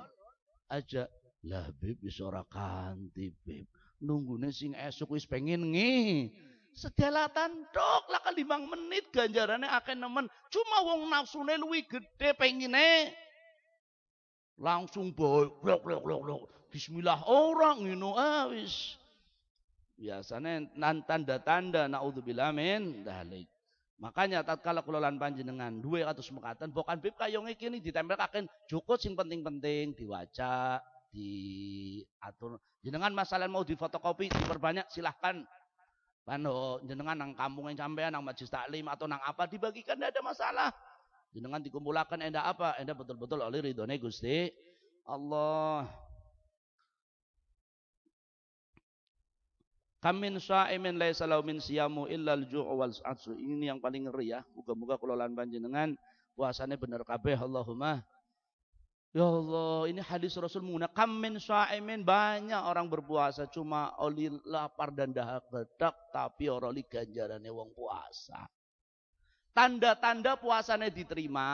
aja lah bib wis ora kanti bib nunggune sing esuk wis pengen ngi Sedalatan tok lah kan limang menit ganjarannya akan nemen. Cuma wong nafsune luwih gede pengine langsung boy blok blok blok bismillah. Orang ngono ah wis. Biasanya nan tanda-tanda naudzubillah min dalik makanya tatkala kula lan panjenengan duwe kados mekaten bukan bib kayonge kini ditempel kaken. Cukup sing penting-penting diwaca diatur. Jenengan masalah mau difotokopi diperbanyak silahkan. Pano jenengan nang kampung yang sampean nang majlis taklim atau nang apa dibagikan tidak ada masalah Jenengan dikumpulkan enda apa? Enda betul-betul oleh ridhone Gusti Allah. Kamin sa'imin laisa lahu min siyamu illa al-ju' wal. Ini yang paling ngeri ya. Muga-muga kula lan panjenengan puasane bener kabeh Allahumma. Ya Allah, ini hadis Rasul menggunakan kamin sa'imin banyak orang berpuasa cuma oli lapar dan dahak gedak tapi orang li ganjarane wong puasa. Tanda-tanda puasanya diterima,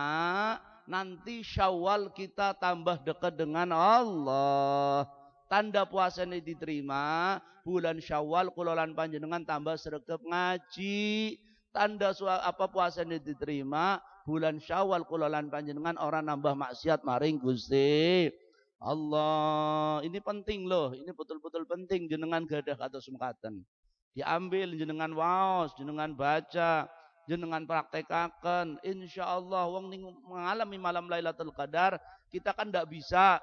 nanti syawal kita tambah dekat dengan Allah. Tanda puasanya diterima, bulan syawal kulolan panjenengan tambah sergap ngaji. Tanda apa puasanya diterima, bulan syawal kulolan panjenengan orang nambah maksiat maring gusti. Allah, ini penting loh, ini betul-betul penting jenengan gadah kata sumkatan. Diambil jenengan waos, jenengan baca, jenengan praktekaken insyaallah wong ning mengalami malam Lailatul Qadar kita kan tidak bisa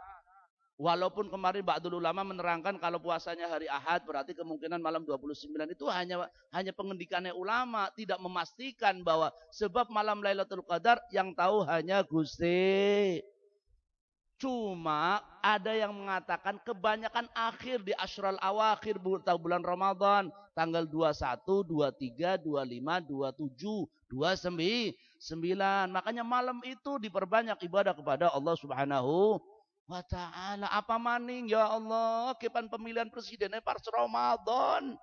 walaupun kemarin Ba'dul Ulama menerangkan kalau puasanya hari Ahad berarti kemungkinan malam 29 itu hanya hanya pengendikannya ulama tidak memastikan bahwa sebab malam Lailatul Qadar yang tahu hanya Gusti Cuma ada yang mengatakan kebanyakan akhir di Ashral Awakhir bulan Ramadan. Tanggal 21, 23, 25, 27, 29. Makanya malam itu diperbanyak ibadah kepada Allah subhanahu wa taala. Apa maning ya Allah, kepan pemilihan presidennya pas Ramadan.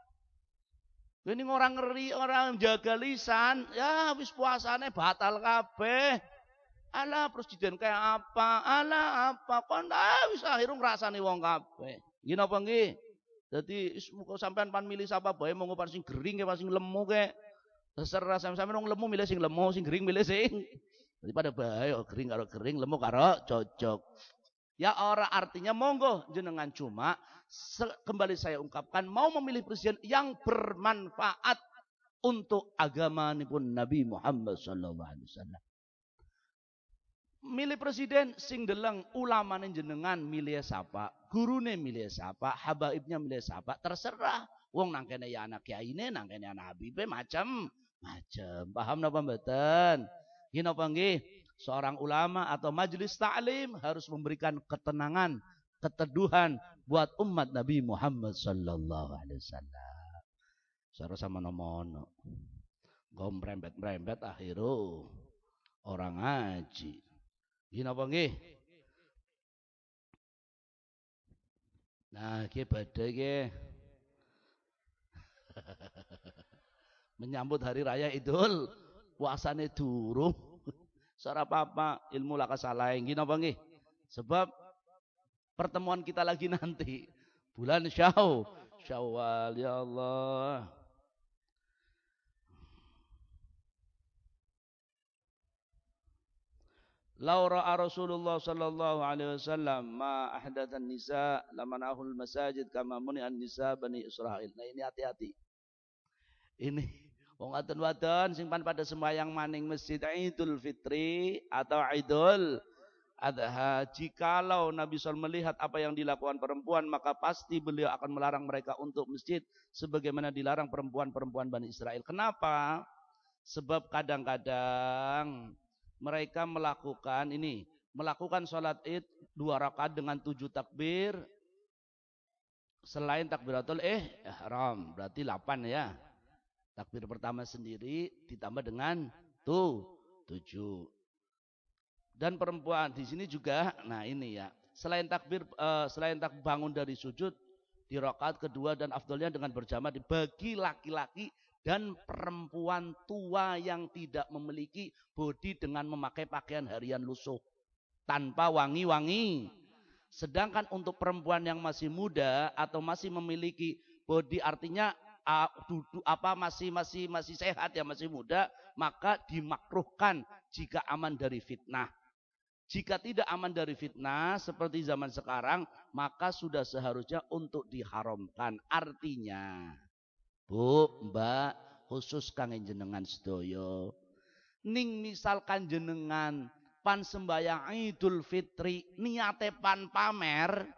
Ini orang ngeri, orang jaga lisan, ya wis puasane batal kabeh. Alah presiden kayak apa? Alah apa? Kon ah wis akhirnya ngrasani wong kabeh. Nggih napa nggih? Muga sampean pan milih sapa bae monggo pan sing gering ke sing lemu ke. Terserah sampean wong lemu milih sing lemu, sing gering milih sing. Daripada bae oh, gering karo gering, lemu karo cocok. Ya ora artinya monggo jenengan cuma kembali saya ungkapkan mau memilih presiden yang bermanfaat untuk agama pun Nabi Muhammad sallallahu alaihi wasallam. Milih presiden sing deleng ulama jenengan milih siapa, gurune milih siapa, habaibnya milih siapa, terserah. Wong nangkene ya anak kiai ini, nangkene anak habibe macam macam. Paham napa mboten? Gini apa nggih? Seorang ulama atau majelis ta'lim harus memberikan ketenangan, keteduhan buat umat Nabi Muhammad sallallahu alaihi wasallam. Saya sama nomono. Kau merembet-merembet akhiru orang ngaji. Gini apa nggih? Nah, ki badhe ki. Menyambut hari raya Idul puasane durung. Sora apa-apa ilmu laka salah. Nggih? Sebab pertemuan kita lagi nanti bulan Syawal. Syawal ya Allah. Laura Rasulullah sallallahu alaihi wasallam ma ahdatsan nisa lamanahul masajid kama muni'an nisa bani Israel. Nah ini hati-hati. Ini wong wadon sing pan pada sembahyang maning masjid Idul Fitri atau Idul adha. Jikalau Nabi SAW melihat apa yang dilakukan perempuan, maka pasti beliau akan melarang mereka untuk masjid sebagaimana dilarang perempuan-perempuan Bani Israel. Kenapa? Sebab kadang-kadang mereka melakukan ini, melakukan sholat id dua rakaat dengan tujuh takbir, selain takbiratul eh ihram, berarti delapan ya. Takbir pertama sendiri ditambah dengan tuh tujuh. Dan perempuan di sini juga, nah ini ya, selain takbir, uh, selain tak bangun dari sujud di rakaat kedua dan afdolnya dengan berjamaah dibagi laki-laki dan perempuan tua yang tidak memiliki bodi dengan memakai pakaian harian lusuh tanpa wangi-wangi. Sedangkan untuk perempuan yang masih muda atau masih memiliki bodi artinya duduk apa masih masih masih sehat ya masih muda maka dimakruhkan jika aman dari fitnah. Jika tidak aman dari fitnah seperti zaman sekarang, maka sudah seharusnya untuk diharamkan. Artinya, Bu, Mbak, khusus kangen jenengan sedoyo. Ning misalkan jenengan pan sembayang Idul Fitri niate pan pamer,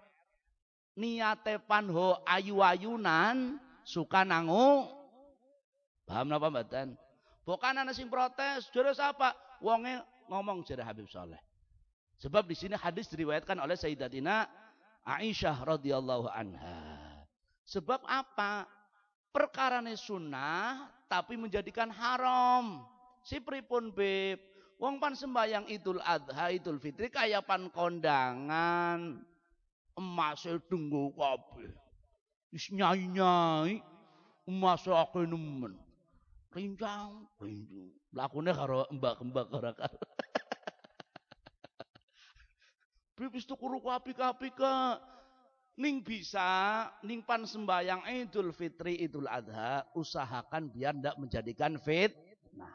niate pan ho ayu-ayunan, suka nangu. Paham napa mboten? Bukan ana sing protes, jare apa? Wonge ngomong jare Habib Soleh. Sebab di sini hadis diriwayatkan oleh Sayyidatina Aisyah radhiyallahu anha. Sebab apa? Perkara sunnah tapi menjadikan haram. Si pripun beb, wong pan sembayang Idul Adha, Idul Fitri kaya pan kondangan. Emas tunggu kabeh. Wis nyai-nyai emas aku nemen. Rincang, rincang. Lakune karo mbak-mbak karo Bibis tuku ruku apik-apik Ning bisa, ning pan sembayang Idul Fitri, Idul Adha, usahakan biar ndak menjadikan fit. Nah,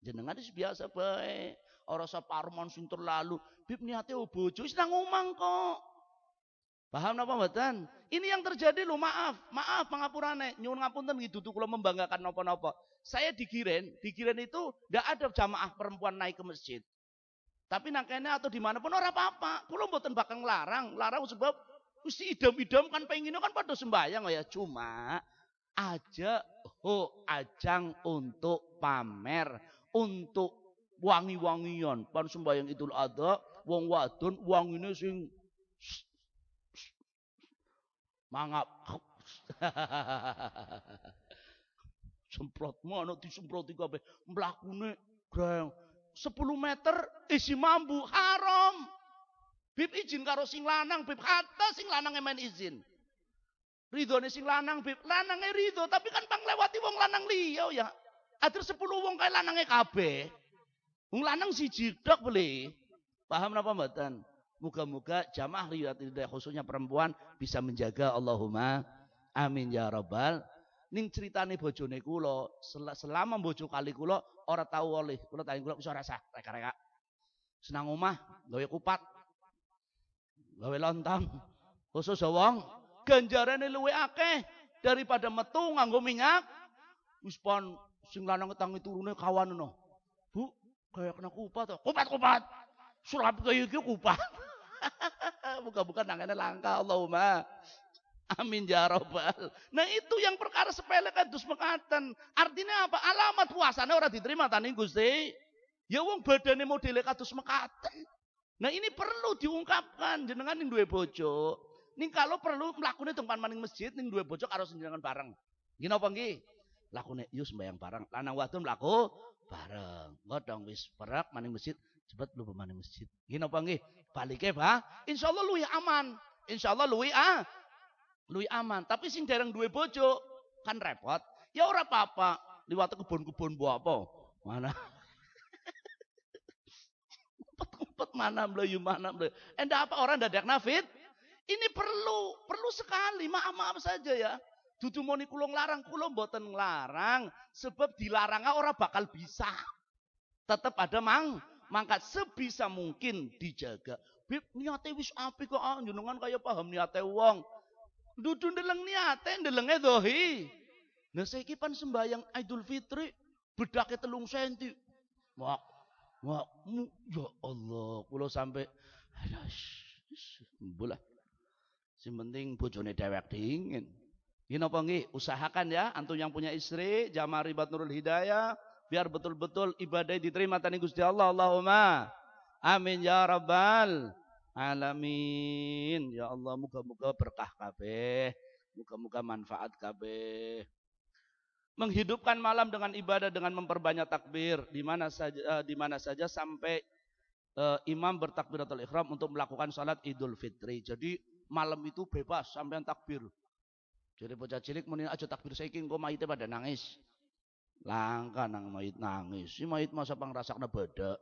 jenengan itu biasa baik. Orang saparmon sing terlalu, bib niate bojo wis nang omang kok. Paham napa mboten? Ini yang terjadi lo maaf, maaf pangapurane, nyuwun ngapunten gitu tuh kalau membanggakan napa-napa. Saya dikiren, dikiren itu ndak ada jamaah perempuan naik ke masjid. Tapi nangkene atau di mana pun orang apa-apa. Kulo mboten bakal ngelarang. Larang sebab mesti idam-idam kan pengen kan pada sembahyang ya. Cuma aja ho ajang untuk pamer. Untuk wangi-wangian. Pan sembahyang itu ada. Wong wadon ini sing mangap. semprot mana disemproti kabeh mlakune greng 10 meter isi mambu haram. Bib izin karo sing lanang, bib kata sing lanang main izin. Ridho sing lanang, bib lanangnya ridho, tapi kan bang lewati wong lanang liya ya. Atur sepuluh wong kayak lanangnya kabeh. Wong lanang si jidok beli. Paham napa mboten? Moga-moga jamaah riwayat khususnya perempuan bisa menjaga Allahumma amin ya rabbal ning ceritane bojone kula selama bojo kali kula ora tau oleh kula tanya kula bisa rasa reka-reka senang omah gawe kupat gawe lontong khusus wong ganjarane luwe akeh daripada metu nganggo minyak wis pon sing lanang tangi turune kawan no Bu kayak kena kupat kupat-kupat sulap kaya iki kupat Buka-buka nangane langka Allahumma. Amin ya robbal. Nah itu yang perkara sepele kan dus. Artinya apa? Alamat puasanya orang diterima tani Gusti. Ya wong badane modele kados mekaten. Nah ini perlu diungkapkan jenengan ning duwe bojo. Ning kalau perlu mlakune tempat maning masjid ning duwe bojo karo jenengan bareng. Nggih napa nggih? Lakune yus mbayang bareng. Lanang wadon mlaku bareng. Ngodong wis perak maning masjid cepet lu maning masjid. Nggih napa nggih? Balike, Pak. Insyaallah luwih aman. Insyaallah luwih ah. Luwih aman. Tapi sing dereng duwe bojo kan repot. Ya ora apa-apa. Liwat kebun-kebun buah apa? Mana? Ngumpet-ngumpet mana melayu mana melayu. Endah apa orang dadak nafit? Ini perlu, perlu sekali. Maaf-maaf saja ya. Dudu moni kula nglarang, kula mboten nglarang sebab dilarang ora bakal bisa. Tetap ada mang maka sebisa mungkin dijaga. Bib niate wis apik kok ah, jenengan kaya paham niate wong. Dudu ndeleng niate ndelenge dohi. Nah saiki pan sembayang Idul Fitri bedake telung senti. Mak, mak, ya Allah, kula sampai bola. Si penting bojone dewek dingin. Ini apa nggih? Usahakan ya, antum yang punya istri, jamaah ribat nurul hidayah, biar betul-betul ibadah diterima tani Gusti Allah Allahumma amin ya rabbal alamin ya Allah muga-muga berkah kabeh muga-muga manfaat kabeh menghidupkan malam dengan ibadah dengan memperbanyak takbir di mana saja uh, di mana saja sampai uh, imam bertakbiratul ihram untuk melakukan salat Idul Fitri. Jadi malam itu bebas sampai takbir. Jadi bocah cilik muni aja takbir saiki engko mayite pada nangis. Langka nang mayit nangis. Si mayit masa pangrasakna badak.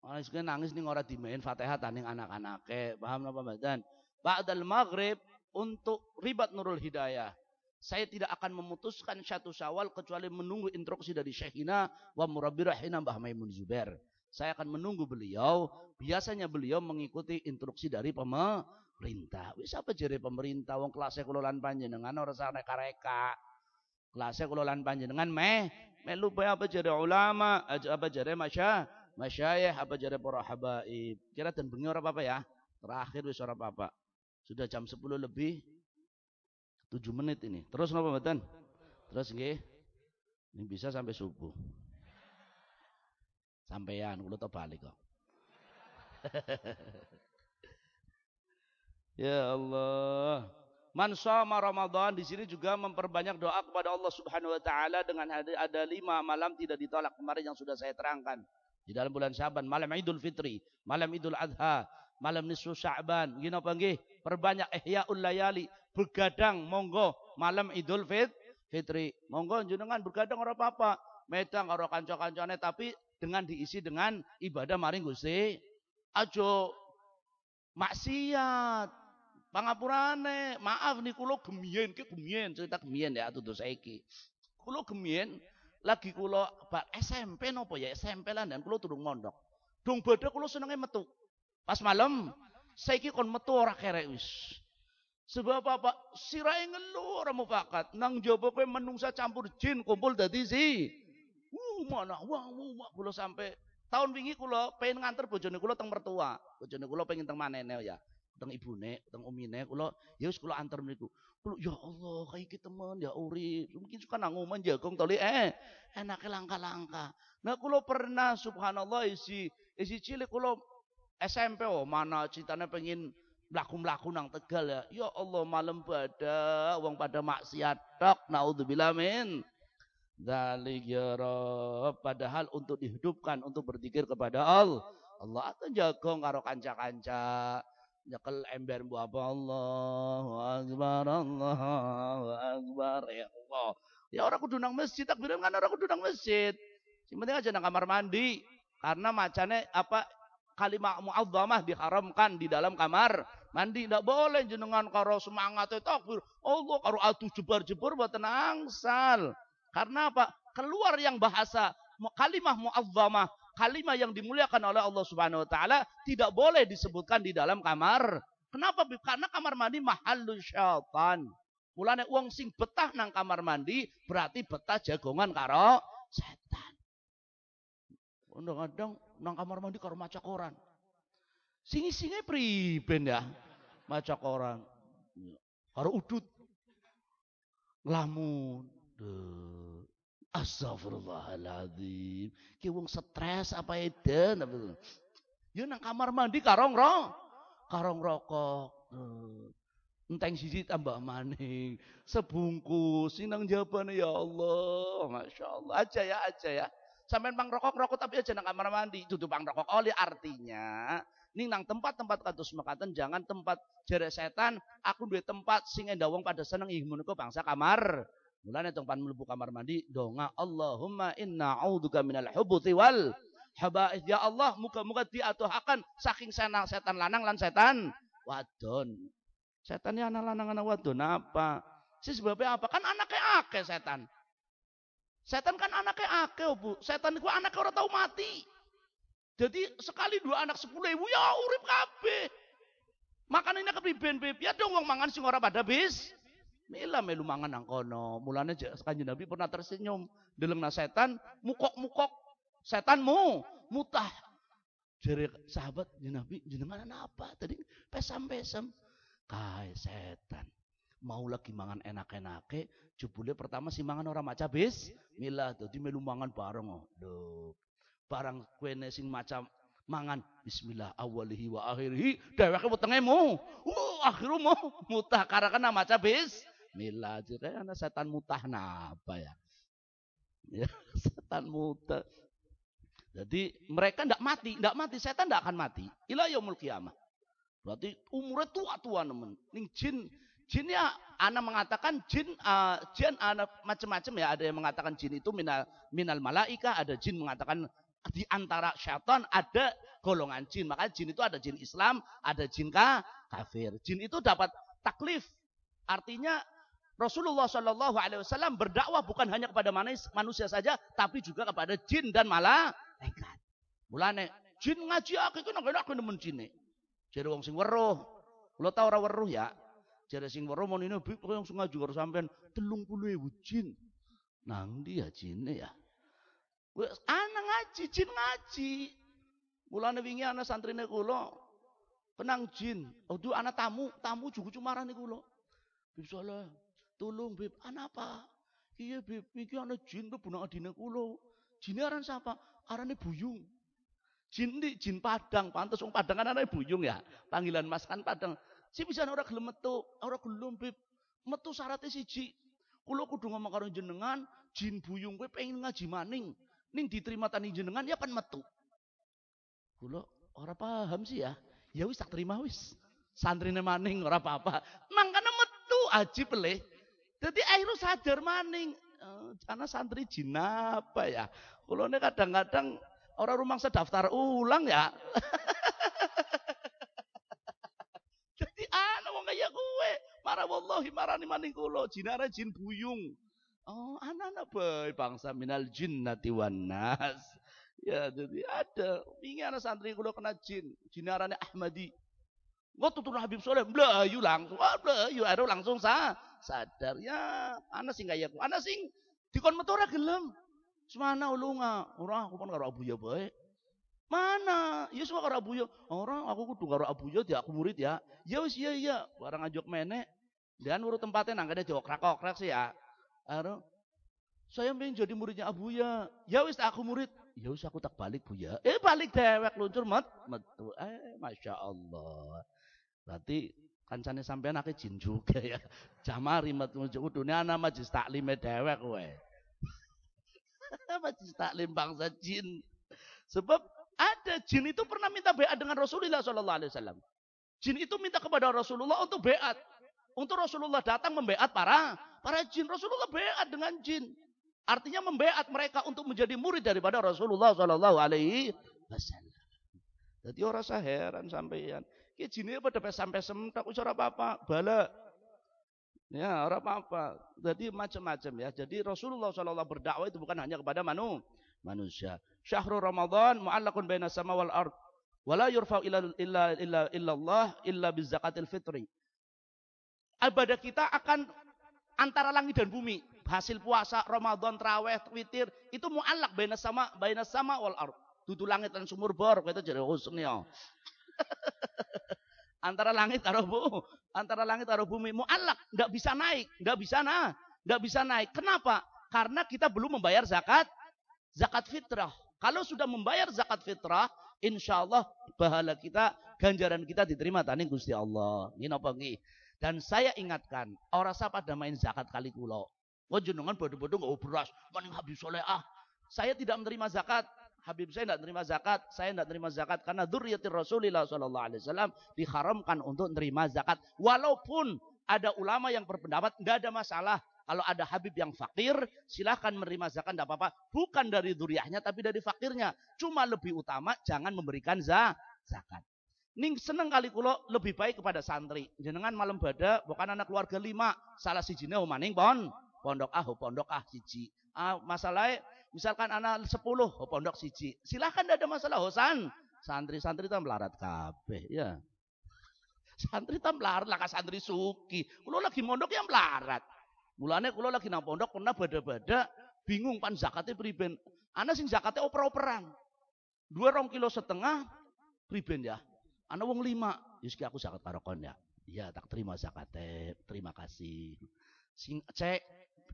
Nangis kan nangis ning ora dimain Fatihah taning anak-anake. Paham napa mboten? Ba'dal maghrib untuk ribat Nurul Hidayah. Saya tidak akan memutuskan satu syawal kecuali menunggu instruksi dari Syekhina wa murabbirahina Mbah Maimun Zubair. Saya akan menunggu beliau. Biasanya beliau mengikuti instruksi dari pemerintah. Wis apa jere pemerintah wong kelasnya kulolan panjenengan ora sak reka Kelasnya kalau lan panjenengan meh melu apa jadi ulama, apa jadi masya, masyayikh, apa jadi para habaib. Kira dan bengi ora apa ya? Terakhir wis ora apa-apa. Sudah jam 10 lebih 7 menit ini. Terus napa mboten? Terus nggih. Ini bisa sampai subuh. Sampean kula to balik kok. ya Allah. Man sama Ramadan di sini juga memperbanyak doa kepada Allah Subhanahu wa taala dengan ada lima malam tidak ditolak kemarin yang sudah saya terangkan. Di dalam bulan Syaban, malam Idul Fitri, malam Idul Adha, malam nisfu Sya'ban. Gini apa nggih? Perbanyak ihyaul layali, begadang monggo malam Idul Fitri. Monggo jenengan begadang ora apa-apa. Medang karo kanca-kancane tapi dengan diisi dengan ibadah maring Gusti. Ajo maksiat Pangapurane, maaf nih kulo gemien, ki gemien, cerita gemien ya tutu saiki. Kulo gemien lagi kulo SMP nopo ya SMP lah dan kulo turun mondok. Dong badhe kulo senenge metu. Pas malam saiki kon metu ora kerek wis. Sebab apa? Sirai ngeluh ora mufakat. Nang jaba kowe menungsa campur jin kumpul dadi si. Uh mana wah wah kulo sampai tahun wingi kulo pengen nganter bojone kulo teng mertua. Bojone kulo pengen teng manene ya teng ibune, teng umine kula ya wis kula antar mriku. Kula ya Allah, kayak iki temen ya uri. Mungkin suka nang omah jagong toli eh enake langka-langka. Nah kula pernah subhanallah isi isi cilik kula SMP oh mana citane pengen mlaku-mlaku nang Tegal ya. Ya Allah malam pada wong pada maksiat tok naudzubillah min. Dzalik ya Rabb. Padahal untuk dihidupkan untuk berzikir kepada Allah Allah atau jagong karo kanca-kanca nyekel ember bu apa Allahu akbar Allahu akbar ya Allah ya orang kudu nang masjid takbiran kan orang kudu nang masjid sing penting aja nang kamar mandi karena macane apa kalimat mu'azzamah diharamkan di dalam kamar mandi tidak boleh jenengan karo semangat takbir Allah karo atu jebar-jebar buat angsal karena apa keluar yang bahasa kalimah mu'azzamah kalimat yang dimuliakan oleh Allah Subhanahu wa taala tidak boleh disebutkan di dalam kamar. Kenapa? Karena kamar mandi mahallu syaitan. Mulane uang sing betah nang kamar mandi berarti betah jagongan karo setan. Kadang-kadang nang kamar mandi karo maca koran. Singi-singi priben ya maca koran. Karo udut. Ngelamun. Astagfirullahaladzim. Ki wong stres apa eden. Ya nang kamar mandi karong ro. Karong rokok. Enteng sisi tambah maning. Sebungkus. Sinang jawabannya ya Allah. Masya Allah. Aja ya aja ya. Sampai pang rokok rokok tapi aja nang kamar mandi. Itu pang rokok oleh artinya. Ning nang tempat-tempat kados mekaten jangan tempat jere setan. Aku duwe tempat sing endah wong pada seneng ih bangsa kamar. Mulane tong pan kamar mandi donga Allahumma inna a'udzubika minal hubuti wal haba'ith. Ya Allah, muga-muga diatuhaken saking senang setan lanang lan setan wadon. Setan ya anak lanang anak wadon apa? Si sebabnya apa? Kan anaknya akeh setan. Setan kan anaknya akeh, Bu. Setan itu anaknya orang tahu mati. Jadi sekali dua anak sepuluh ibu ya urip kabeh. Makanannya kepriben beb. Ya dong wong mangan sing ora pada bis. Mila melu mangan nang kono. Mulane kanjeng Nabi pernah tersenyum deleng setan, mukok-mukok setanmu mutah. Jadi sahabat Nabi jenengan apa tadi pesam-pesam kai setan. Mau lagi mangan enak-enake, jebule pertama si mangan orang maca bis, mila dadi melu mangan bareng. Lho. Barang kuene sing macam mangan bismillah awalihi wa akhirihi dheweke wetengemu. Uh, akhirumu mutah karena maca bis Mila jadi anak setan mutah apa ya? Ya, setan mutah. Jadi mereka tidak mati, tidak mati, setan tidak akan mati. Ila yaumul kiamah. Berarti umurnya tua-tua nemen. Ning jin, jin ya anak mengatakan jin, uh, jin anak macam-macam ya. Ada yang mengatakan jin itu minal, minal malaika, ada jin mengatakan di antara syaitan ada golongan jin. Maka jin itu ada jin Islam, ada jin kafir. Jin itu dapat taklif. Artinya Rasulullah Shallallahu Alaihi Wasallam berdakwah bukan hanya kepada manusia saja, tapi juga kepada jin dan malaikat. Mulane jin ngaji aku itu nggak aku nemen jin Jadi wong sing weruh, lo tau ora weruh ya? Jadi sing weruh mau ini yang sing ngaji karo sampean telung puluh ribu jin. Nang dia jin ya. Wes anak ngaji, jin ngaji. Mulane wingi ana santrine kula kenang jin. Oh, anak tamu, tamu juga cuma marani kula. Lah. Tolong beb, apa? Iya beb, iki ana jin tuh bunuh adine kula. Jine aran siapa? Arane Buyung. Jin di jin Padang, pantes wong Padang kan anake Buyung ya. Panggilan Mas kan Padang. Si bisa ora gelem metu, ora gelem beb. Metu syaratnya siji. Kula kudu ngomong karo jenengan, jin Buyung kowe pengen ngaji maning. Ning diterima tani jenengan ya kan metu. Kula ora paham sih ya. Ya wis tak terima wis. Santrine maning ora apa-apa. Mangkane metu aji peleh. Jadi akhirnya sadar maning. Karena santri jin apa ya. Ini kadang-kadang orang rumah saya daftar ulang ya. Jadi anak wong kaya kowe, wallahi marani maning kula, jinara jin buyung. Oh, anak-anak boy bangsa minal jinnati wan nas. Ya, jadi ada. Wingi anak santri kula kena jin, jinarane Ahmadi. Nggak tutur Habib Soleh, belayu langsung, ah belayu, ada langsung sah sadar. Ya ana sing kaya aku ana sing dikon metu ora gelem. Semana ulunga? Ora aku kan karo abuya bae. Mana? Ya suka karo abuya ora aku kudu karo abuya dia aku murid ya. Ya wis iya iya. Barang ajok menek dan urut tempatnya nang kene diokrak-okrak sih ya aro saya pengen jadi muridnya Abuya. Ya wis aku murid. Ya wis aku tak balik Buya. Eh balik dewek luncur metu. Eh Masya Allah. Berarti kancane sampean akeh jin juga ya. Jamari metu kudune ana majlis taklime dewek kowe. majlis taklim bangsa jin. Sebab ada ada. Jin itu pernah minta beat dengan Rasulullah Shallallahu Alaihi Wasallam. Jin itu minta kepada Rasulullah untuk beat. Untuk Rasulullah datang membeat para para jin. Rasulullah beat dengan jin. Artinya membeat mereka untuk menjadi murid daripada Rasulullah Shallallahu Alaihi Wasallam. Jadi orang saya heran sampeyan. Ki jine pada sampai sementak ucara apa-apa, bala. Ya, orang apa-apa. Jadi macam-macam ya. Jadi Rasulullah Shallallahu berdakwah itu bukan hanya kepada manu, manusia. Syahrul Ramadan mu'allakun baina sama wal ard. Wala yurfa'u illa illa illa illallah illa bizakatil fitri. Ibadah kita akan antara langit dan bumi. Hasil puasa, Ramadan, Traweh, Witir, itu mu'allak baina sama baina sama wal ard. Dudu langit dan sumur bor, kita jadi husnnya. antara langit karo bu, antara langit karo bumi mualak, nggak bisa naik, nggak bisa nah, nggak bisa naik. Kenapa? Karena kita belum membayar zakat, zakat fitrah. Kalau sudah membayar zakat fitrah, insya Allah pahala kita, ganjaran kita diterima tani Gusti Allah. Ini apa nih? Dan saya ingatkan, orang siapa pada main zakat kali kulo. Wah jenengan bodoh-bodoh nggak beras, maning habis soleh ah. Saya tidak menerima zakat, Habib saya tidak terima zakat, saya tidak terima zakat karena dzurriyyatir Rasulullah sallallahu alaihi wasallam diharamkan untuk terima zakat. Walaupun ada ulama yang berpendapat nggak ada masalah kalau ada Habib yang fakir, silahkan menerima zakat tidak apa-apa. Bukan dari duriahnya tapi dari fakirnya. Cuma lebih utama jangan memberikan zakat. Ning seneng kali kulo lebih baik kepada santri. Jenengan malam bada bukan anak keluarga lima. Salah si jine maning pon. Pondok ah, pondok ah siji. Ah, masalahnya Misalkan anak sepuluh, pondok siji. Silahkan tidak ada masalah. Hosan. Santri-santri itu melarat kabeh. Ya. Santri itu melarat lah santri suki. Kulo lagi mondok yang melarat. Mulanya kulo lagi nang pondok pernah bada-bada bingung pan zakatnya priben. Ana sing zakatnya oper-operan. Dua rong kilo setengah priben ya. Ana wong lima. Yuski aku zakat karokon ya. Iya tak terima zakatnya. Terima kasih. Sing cek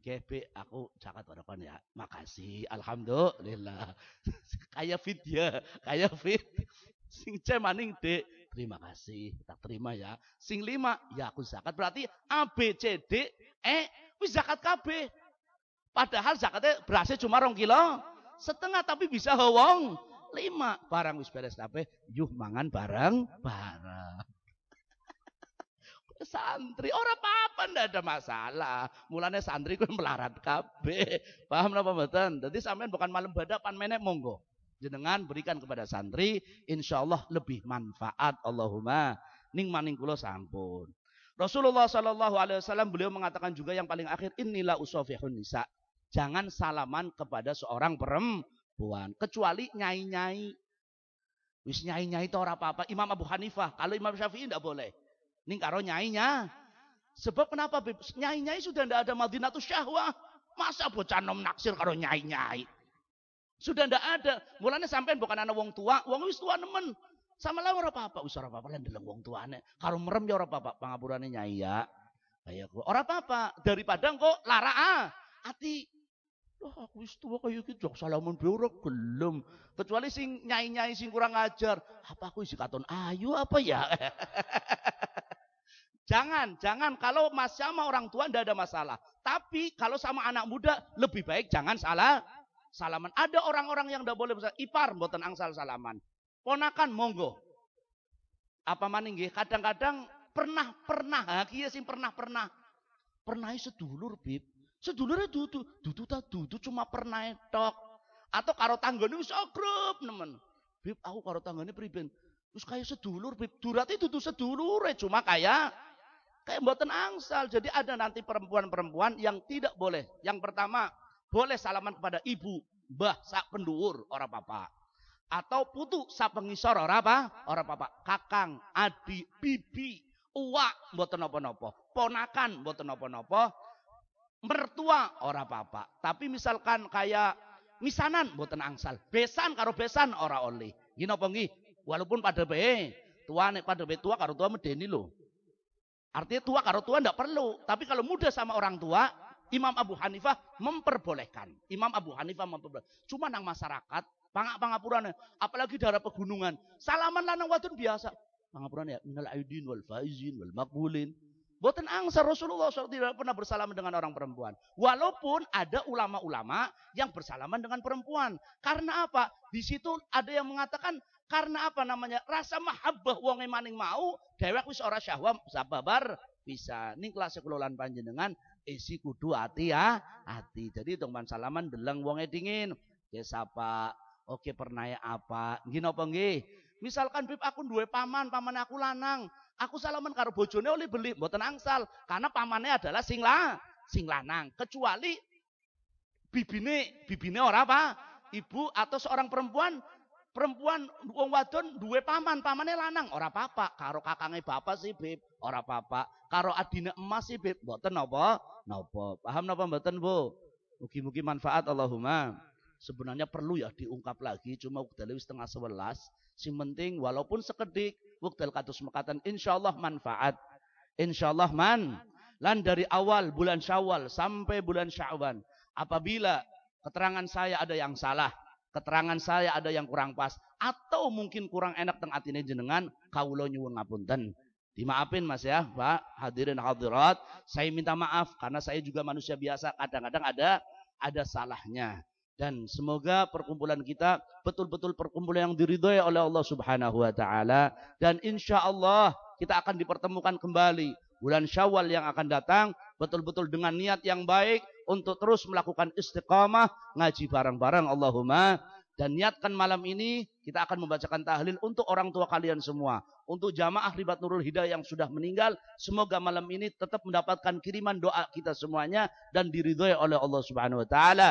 GB aku zakat kon ya. Makasih. Alhamdulillah. kayak fit ya. Kayak fit. Sing C maning D. Terima kasih. Tak terima ya. Sing lima. Ya aku zakat. Berarti A, B, C, D, E. Wis zakat KB. Padahal zakatnya berasnya cuma rong kilo. Setengah tapi bisa hawong. Lima. Barang wis beres kabeh. Yuh mangan bareng. Bareng santri. Orang apa-apa ndak ada masalah. Mulanya santri ku melarat kabeh. Paham napa mboten? Jadi sampean bukan malam badapan menek monggo. Jenengan berikan kepada santri, insya Allah lebih manfaat. Allahumma ning maning kula sampun. Rasulullah Shallallahu Alaihi Wasallam beliau mengatakan juga yang paling akhir inilah usofihun nisa. Jangan salaman kepada seorang perempuan kecuali nyai-nyai. Wis nyai-nyai itu orang apa-apa. Imam Abu Hanifah, kalau Imam Syafi'i tidak boleh. Ini karo nyainya. Sebab kenapa? Nyai-nyai sudah tidak ada madinatus syahwah. Masa bocah nom naksir karo nyai-nyai. Sudah tidak ada. Mulanya sampai bukan anak wong tua, wong wis tua nemen. Sama lah ora apa-apa, wis ora apa-apa lan deleng wong tuane. Karo merem ya ora apa-apa, pangapurane nyai ya. Kayak ora Ora apa-apa, daripada kok lara ah. Ati Wah, aku wis tua kayak gitu, jok salaman beura gelem. Kecuali sing nyai-nyai sing kurang ajar. Apa aku isi katon ayu apa ya? Jangan, jangan. Kalau mas sama orang tua tidak ada masalah. Tapi kalau sama anak muda lebih baik jangan salah salaman. Ada orang-orang yang tidak boleh besar. Ipar mboten angsal salaman. Ponakan monggo. Apa maning Kadang-kadang pernah pernah ha kiye sing pernah pernah. Pernah sedulur, Bib. Sedulurnya dudu, dudu ta dudu cuma pernah tok. Atau karo tanggane wis akrab nemen. Bib, aku karo tanggane priben. Terus kayak sedulur, Bib. Durate dudu sedulur cuma kayak Kayak mboten angsal. Jadi ada nanti perempuan-perempuan yang tidak boleh. Yang pertama, boleh salaman kepada ibu, mbah, sak orang papa. Atau putu, sak pengisor, orang apa? Orang papa. Kakang, adik, bibi, uak, mboten nopo-nopo. Ponakan, mboten nopo-nopo. Mertua, orang papa. Tapi misalkan kayak misanan, mboten angsal. Besan karo besan, orang oli. Gini apa Walaupun pada be, tua nek pada be tua karo tua medeni loh. Artinya tua karo tua tidak perlu. Tapi kalau muda sama orang tua, Imam Abu Hanifah memperbolehkan. Imam Abu Hanifah memperbolehkan. Cuma nang masyarakat, pangak pangapurane, apalagi daerah pegunungan, salaman lanang wadon biasa. Pangapurane ya, minal aidin wal faizin wal makbulin. Buatan angsa Rasulullah SAW tidak pernah bersalaman dengan orang perempuan. Walaupun ada ulama-ulama yang bersalaman dengan perempuan. Karena apa? Di situ ada yang mengatakan Karena apa namanya? Rasa mahabbah wong maning mau, dewek wis ora syahwat sababar bisa. Ning kelas kelolaan panjenengan isi kudu hati ya, hati. Jadi teman salaman deleng wonge dingin. Ya sapa, oke pernah ya apa? Gini apa nggih? Misalkan bib aku duwe paman, paman aku lanang. Aku salaman karo bojone oleh beli, mboten angsal. Karena pamannya adalah sing la, sing lanang. Kecuali bibine, bibine ora apa? Ibu atau seorang perempuan perempuan wong wadon duwe paman, pamane lanang, ora apa-apa. Karo kakange bapak sih, Bib, ora apa-apa. Karo adine emas sih, Bib, mboten napa? Napa? Paham napa mboten, Bu? Mugi-mugi manfaat Allahumma. Sebenarnya perlu ya diungkap lagi, cuma wekdal wis setengah sebelas. Sing penting walaupun sekedik, wekdal kados mekatan. Insyaallah manfaat. Insyaallah man. Lan dari awal bulan Syawal sampai bulan Sya'ban, apabila keterangan saya ada yang salah, keterangan saya ada yang kurang pas atau mungkin kurang enak teng atine jenengan kawula nyuwun ngapunten. Dimaafin Mas ya Pak. Hadirin hadirat. Saya minta maaf karena saya juga manusia biasa. Kadang-kadang ada ada salahnya dan semoga perkumpulan kita betul-betul perkumpulan yang diridhoi oleh Allah Subhanahu wa taala. Dan insya Allah kita akan dipertemukan kembali bulan Syawal yang akan datang betul-betul dengan niat yang baik untuk terus melakukan istiqamah ngaji bareng-bareng Allahumma. Dan niatkan malam ini kita akan membacakan tahlil untuk orang tua kalian semua. Untuk jamaah ribat nurul hidayah yang sudah meninggal semoga malam ini tetap mendapatkan kiriman doa kita semuanya dan diridhoi oleh Allah Subhanahu wa taala